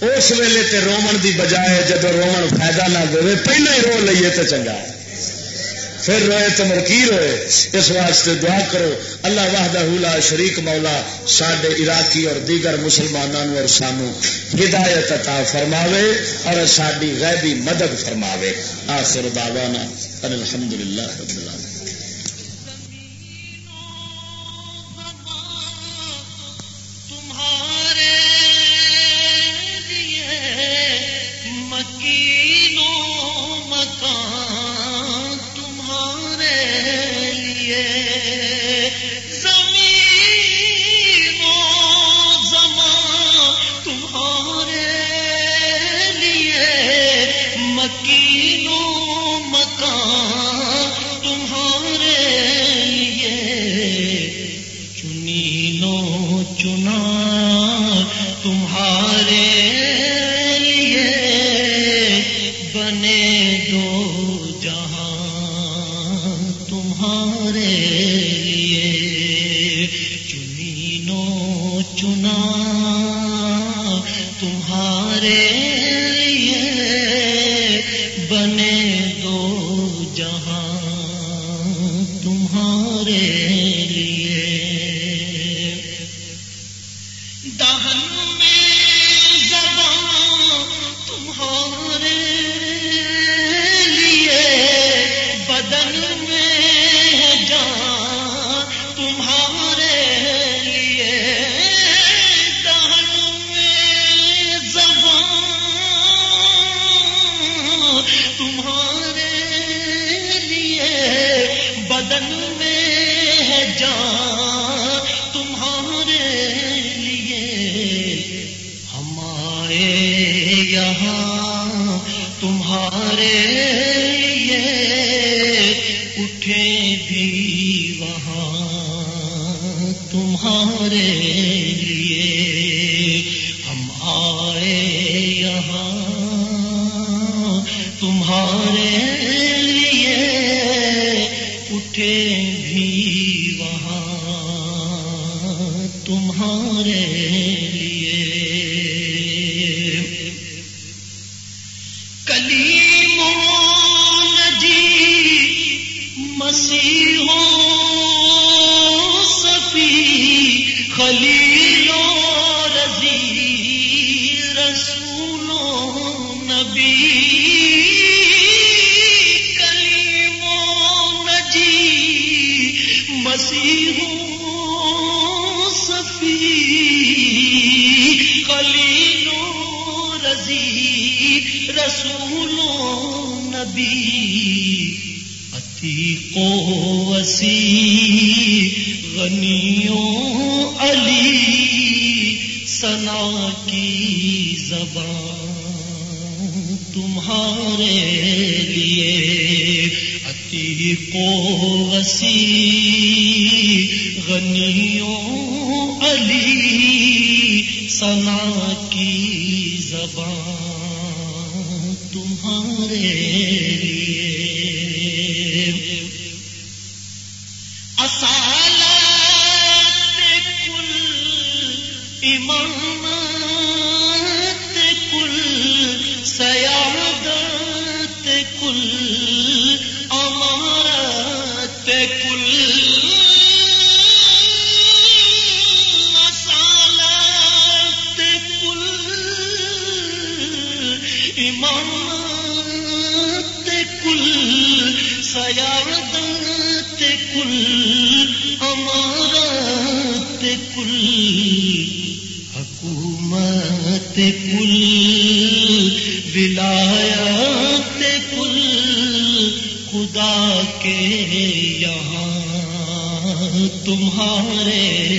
اس ویلے تے رومن دی بجائے جب رومن فائدہ نہ دے پہلے ہی رو لیے تو چنگا ہے۔ پھر روئے تو مرکیر ہوئے اس واسطے دعا کرو، اللہ واہدہ حولا شریک مولا سڈے عراقی اور دیگر مسلمانوں اور سانو ہدایت عطا فرماوے اور ساری غیبی مدد فرماوے۔ آخر دعوانا الحمد للہ رب العالمین۔ چنا تمہارے امارات کل حکومت کل ولایات کل خدا کے یہاں تمہارے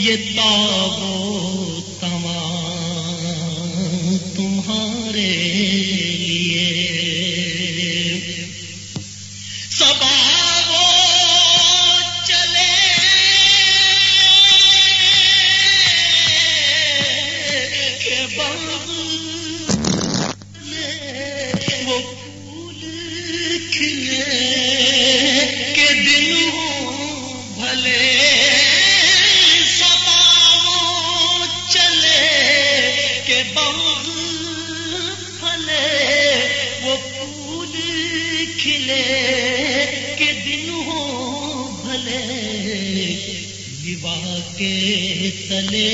یہ تابو تمام تمہارے ಸಲೇ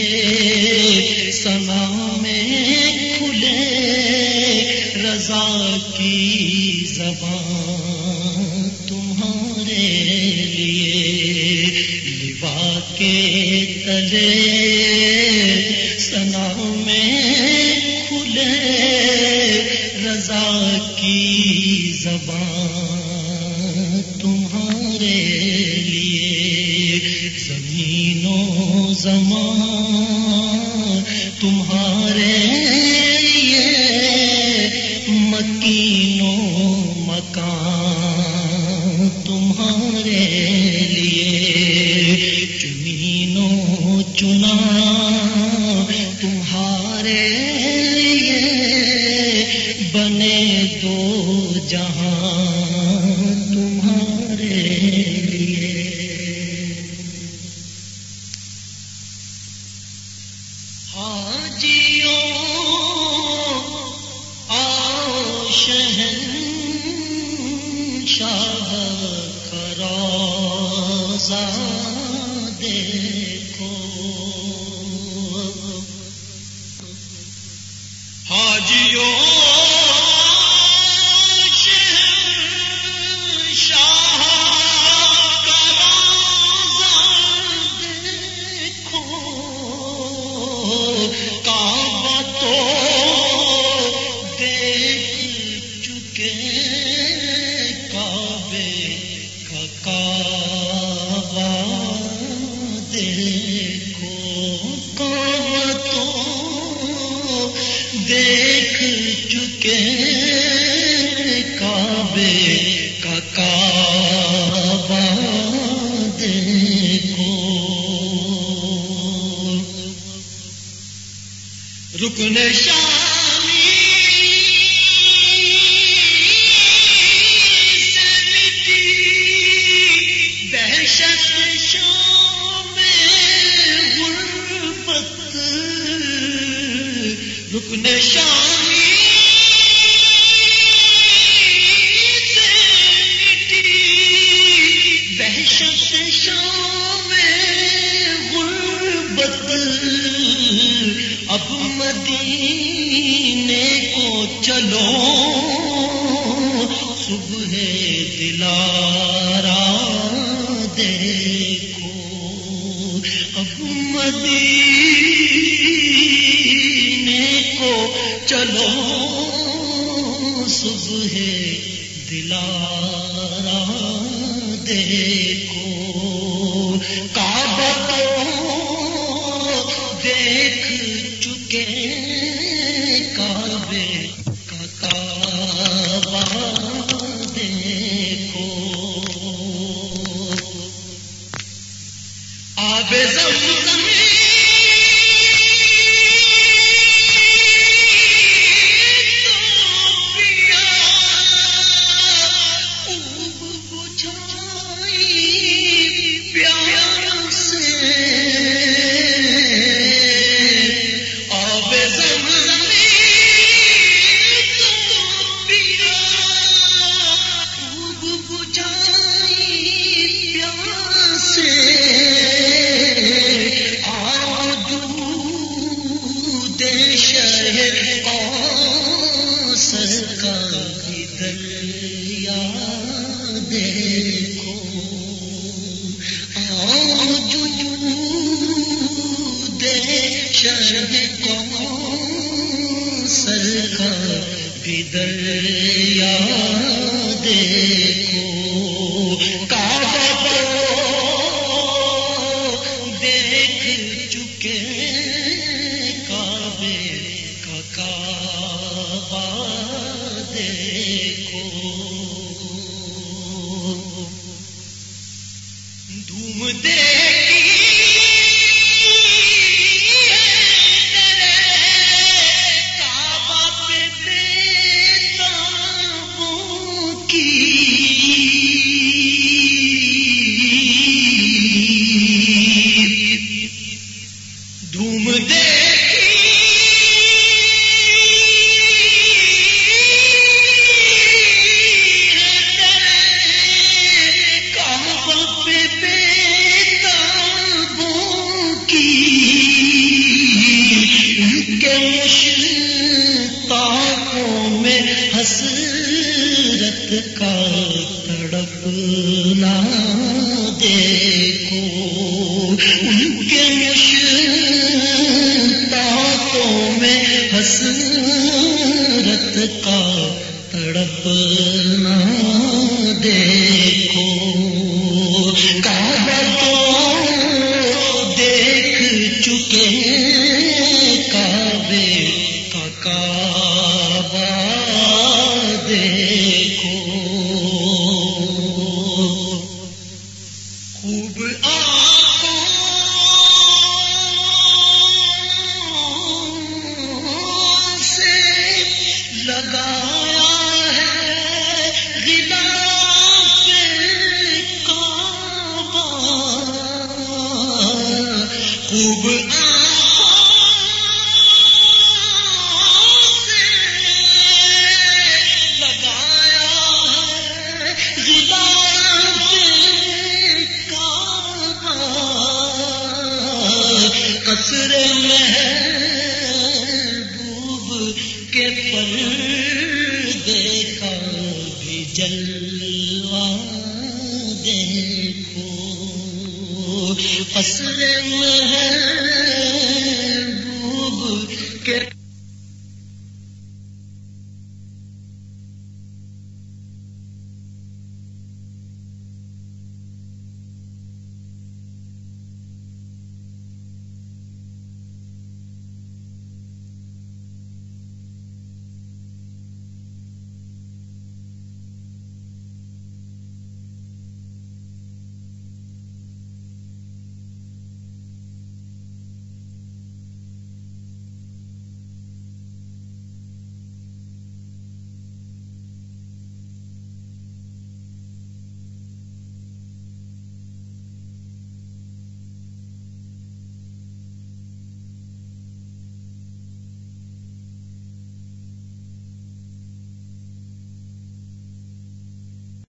رکن شاہ کی